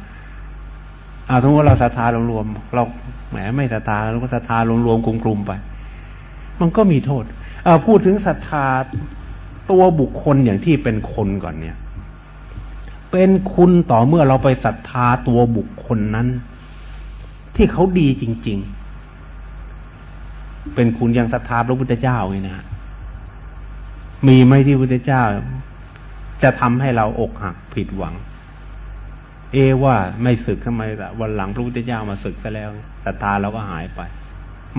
B: อาสมมติเราศรัทธารวมๆเราแหมไม่ศรัทธาเราก็ศรัทธารวมๆกลุ่มๆไป มันก็มีโทษเอพูดถึงศรัทธาตัวบุคคลอย่างที่เป็นคนก่อนเนี่ย เป็นคุณต่อเมื่อเราไปศรัทธาตัวบุคคลนั้น ที่เขาดีจริง ๆ เป็นคุณอย่างศรัทธาพระพุทธเจ้าไงนะมีไหมที่พระพุทธเจ้า จะทำให้เราอกหักผิดหวัง เอว่าไม่ศึกทำไมล่ะวันหลังพระพุทธเจ้ามาศึกซะแล้วศรัทธาเราก็หายไป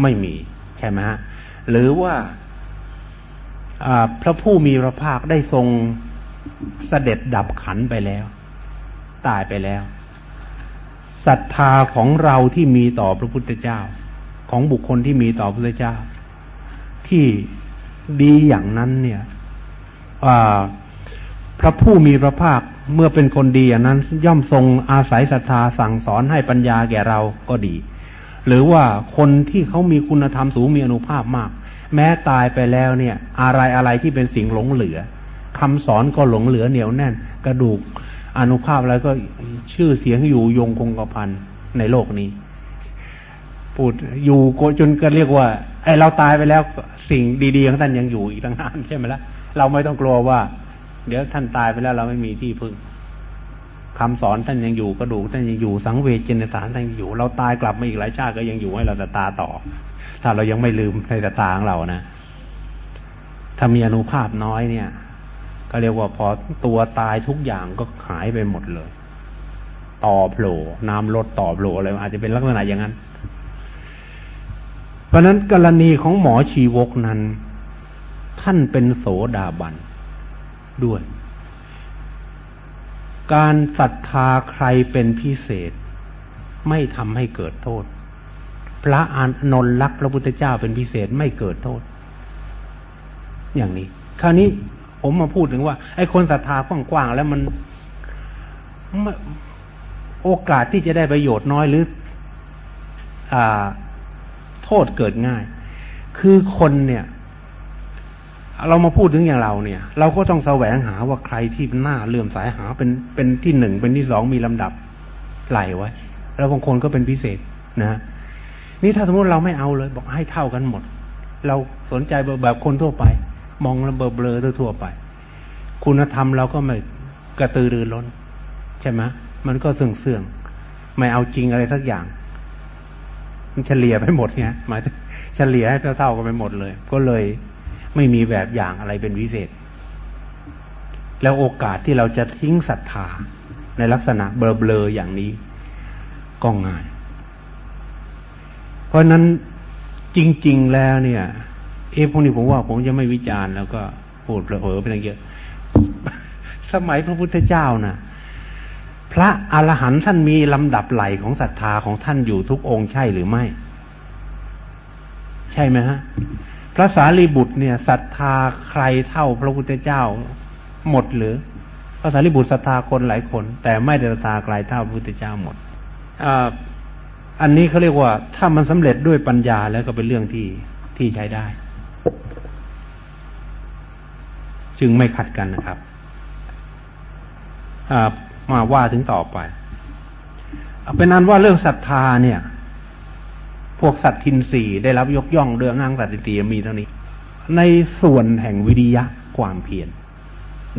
B: ไม่มีใช่ไหมฮะหรือว่าพระผู้มีพระภาคได้ทรงเสด็จดับขันไปแล้ว ตายไปแล้วศรัทธาของเราที่มีต่อพระพุทธเจ้า ของบุคคลที่มีต่อพระพุทธเจ้า ที่ดีอย่างนั้นเนี่ยพระผู้มีพระภาค เมื่อเป็นคนดีอย่างนั้นย่อมทรงอาศัยศรัทธาสั่งสอนให้ปัญญาแก่เราก็ดี หรือว่าคนที่เขามีคุณธรรมสูงมีอนุภาพมาก แม้ตายไปแล้วเนี่ย อะไรอะไรที่เป็นสิ่งหลงเหลือคำสอนก็หลงเหลือเหนียวแน่น กระดูกอนุภาพแล้วก็ชื่อเสียงอยู่ยงคงกระพันในโลกนี้พูดอยู่จนก็เรียกว่า ไอเราตายไปแล้วสิ่งดีๆของท่านยังอยู่อีกตั้งนานใช่ไหมละ่ะเราไม่ต้องกลัวว่า เดี๋ยวท่านตายไปแล้วเราไม่มีที่พึ่งคำสอนท่านยังอยู่กระดูกท่านยังอยู่สังเวชเจนสารท่านยังอยู่ เราตายกลับมาอีกหลายชาติก็ยังอยู่ให้เราตาต่อ ถ้าเรายังไม่ลืมในตาของเรานะถ้ามีอนุภาพน้อยเนี่ย ก็เรียกว่าพอตัวตายทุกอย่างก็หายไปหมดเลย ต่อโผล่น้ำลดต่อโผล่อะไรอาจจะเป็นลักษณะอย่างนั้น เพราะนั้นกรณีของหมอชีวกนั้น ท่านเป็นโสดาบัน ด้วย การศรัทธาใครเป็นพิเศษ ไม่ทำให้เกิดโทษ พระอานนท์รักพระพุทธเจ้าเป็นพิเศษไม่เกิดโทษ อย่างนี้ คราวนี้ผมมาพูดถึงว่า ไอ้คนศรัทธากว้างๆแล้วมันโอกาสที่จะได้ประโยชน์น้อยหรืออ่าโทษเกิดง่าย คือคนเนี่ย เรามาพูดถึงอย่างเราเนี่ย เราก็ต้องแสวงหาว่าใครที่หน้าเลื่อมสายหาเป็นเป็นที่หนึ่งเป็นที่สองมีลำดับไหลไว้ แล้วบางคนก็เป็นพิเศษนะนี่ถ้าสมมติเราไม่เอาเลย บอกให้เท่ากันหมด เราสนใจแบบคนทั่วไป มองระเบอเบลอทั่วไป คุณธรรมเราก็ไม่กระตือรือร้น ใช่ไหมมันก็เสื่องเสื่องไม่เอาจริงอะไรสักอย่าง มันเฉลี่ยไปหมดเนี่ยหมายเฉลี่ยให้เท่าๆกันไปหมดเลย ก็เลย ไม่มีแบบอย่างอะไรเป็นวิเศษ แล้วโอกาสที่เราจะทิ้งศรัทธาในลักษณะเบลอๆอย่างนี้ก็ง่าย เพราะนั้นจริง ๆ แล้วเนี่ย เอ๊ะพวกนี้ผมว่าผมจะไม่วิจารณ์แล้วก็พูดเผลอไปตั้งเยอะสมัยพระพุทธเจ้านะ่ะ พระอรหันต์ท่านมีลำดับไหลของศรัทธาของท่านอยู่ทุกองค์ใช่หรือไม่ ใช่ไหมฮะ พระสารีบุตรเนี่ยศรัทธาใครเท่าพระพุทธเจ้าหมดหรือพระสารีบุตรศรัทธาคนหลายคน แต่ไม่ได้ศรัทธาใครเท่าพระพุทธเจ้าหมดออันนี้เขาเรียกว่าถ้ามันสำเร็จด้วยปัญญาแล้วก็เป็นเรื่องที่ที่ใช้ได้ จึงไม่ขัดกันนะครับมาว่าถึงต่อไป เป็นนั้นว่าเรื่องศรัทธาเนี่ย พวกสัตทินสีได้รับยกย่องเรื่องนางสัตติตีมีเท่านี้ ในส่วนแห่งวิริยะความเพียร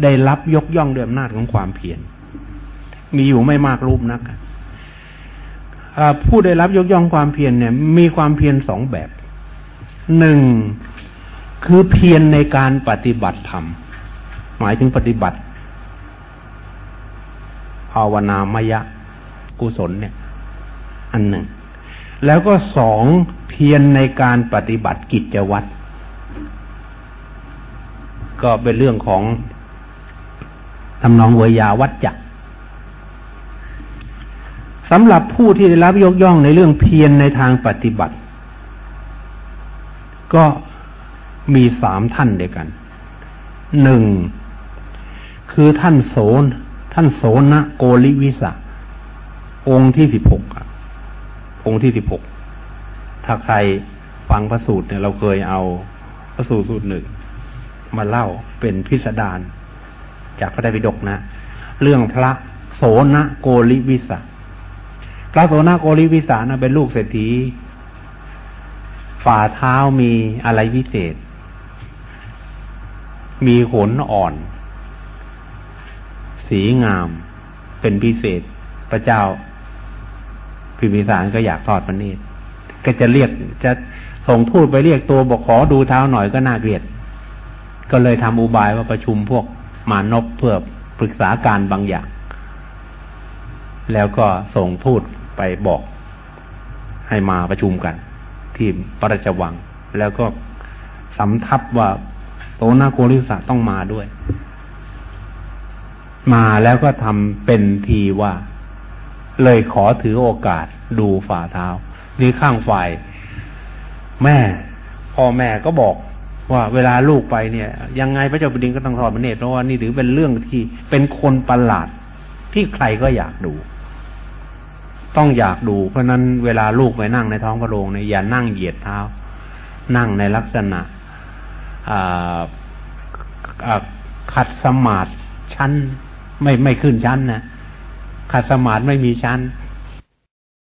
B: ได้รับยกย่องด้วยอำนาจของความเพียรมีอยู่ไม่มากรูปนักผู้ได้รับยกย่องความเพียรเนี่ย มีความเพียรสองแบบหนึ่งคือเพียรในการปฏิบัติธรรม หมายถึงปฏิบัติภาวนามยะกุศลเนี่ย อันหนึ่ง แล้วก็สองเพียรในการปฏิบัติกิจวัตรก็เป็นเรื่องของทำนองเวยาวัจจะสำหรับผู้ที่ได้รับยกย่องในเรื่องเพียรในทางปฏิบัติ ก็มีสามท่านเดียวกัน หนึ่ง คือท่านโสน ท่านโสนโกลิวิสะองค์ที่สิบหก องค์ที่สิบหกถ้าใครฟังพระสูตรเนี่ยเราเคยเอาพระสูตรสูตรหนึ่งมาเล่าเป็นพิสดารจากพระไตรปิฎกนะ เรื่องพระโสนโกริวิสาพระโสนโกริวิสานะเป็นลูกเศรษฐีฝ่าเท้ามีอะไรพิเศษ มีขนอ่อน สีงามเป็นพิเศษ พระเจ้า พิมพิสารก็อยากทอดพระเนตรก็จะเรียกจะส่งทูตไปเรียกตัวบอกขอดูเท้าหน่อยก็น่าเกลียด ก็เลยทำอุบายว่าประชุมพวกมานพเพื่อปรึกษาการบางอย่าง แล้วก็ส่งทูตไปบอก ให้มาประชุมกัน ที่พระราชวัง แล้วก็สำทับว่าโตนาโกริสะต้องมาด้วย มาแล้วก็ทำเป็นทีว่า เลยขอถือโอกาสดูฝ่าเท้า นี่ข้างฝ่าย แม่พ่อแม่ก็บอกว่าเวลาลูกไปเนี่ย ยังไงพระเจ้าแผ่นดินก็ต้องทอดพระเนตรเพราะว่านี่ถือเป็นเรื่องที่เป็นคนประหลาดที่ใครก็อยากดู ต้องอยากดู เพราะนั้นเวลาลูกไปนั่งในท้องพระโรงเนี่ยอย่านั่งเหยียดเท้า นั่งในลักษณะขัดสมาธิชั้นไม่ไม่ขึ้นชั้นนะ ขัดสมาธิไม่มีชั้น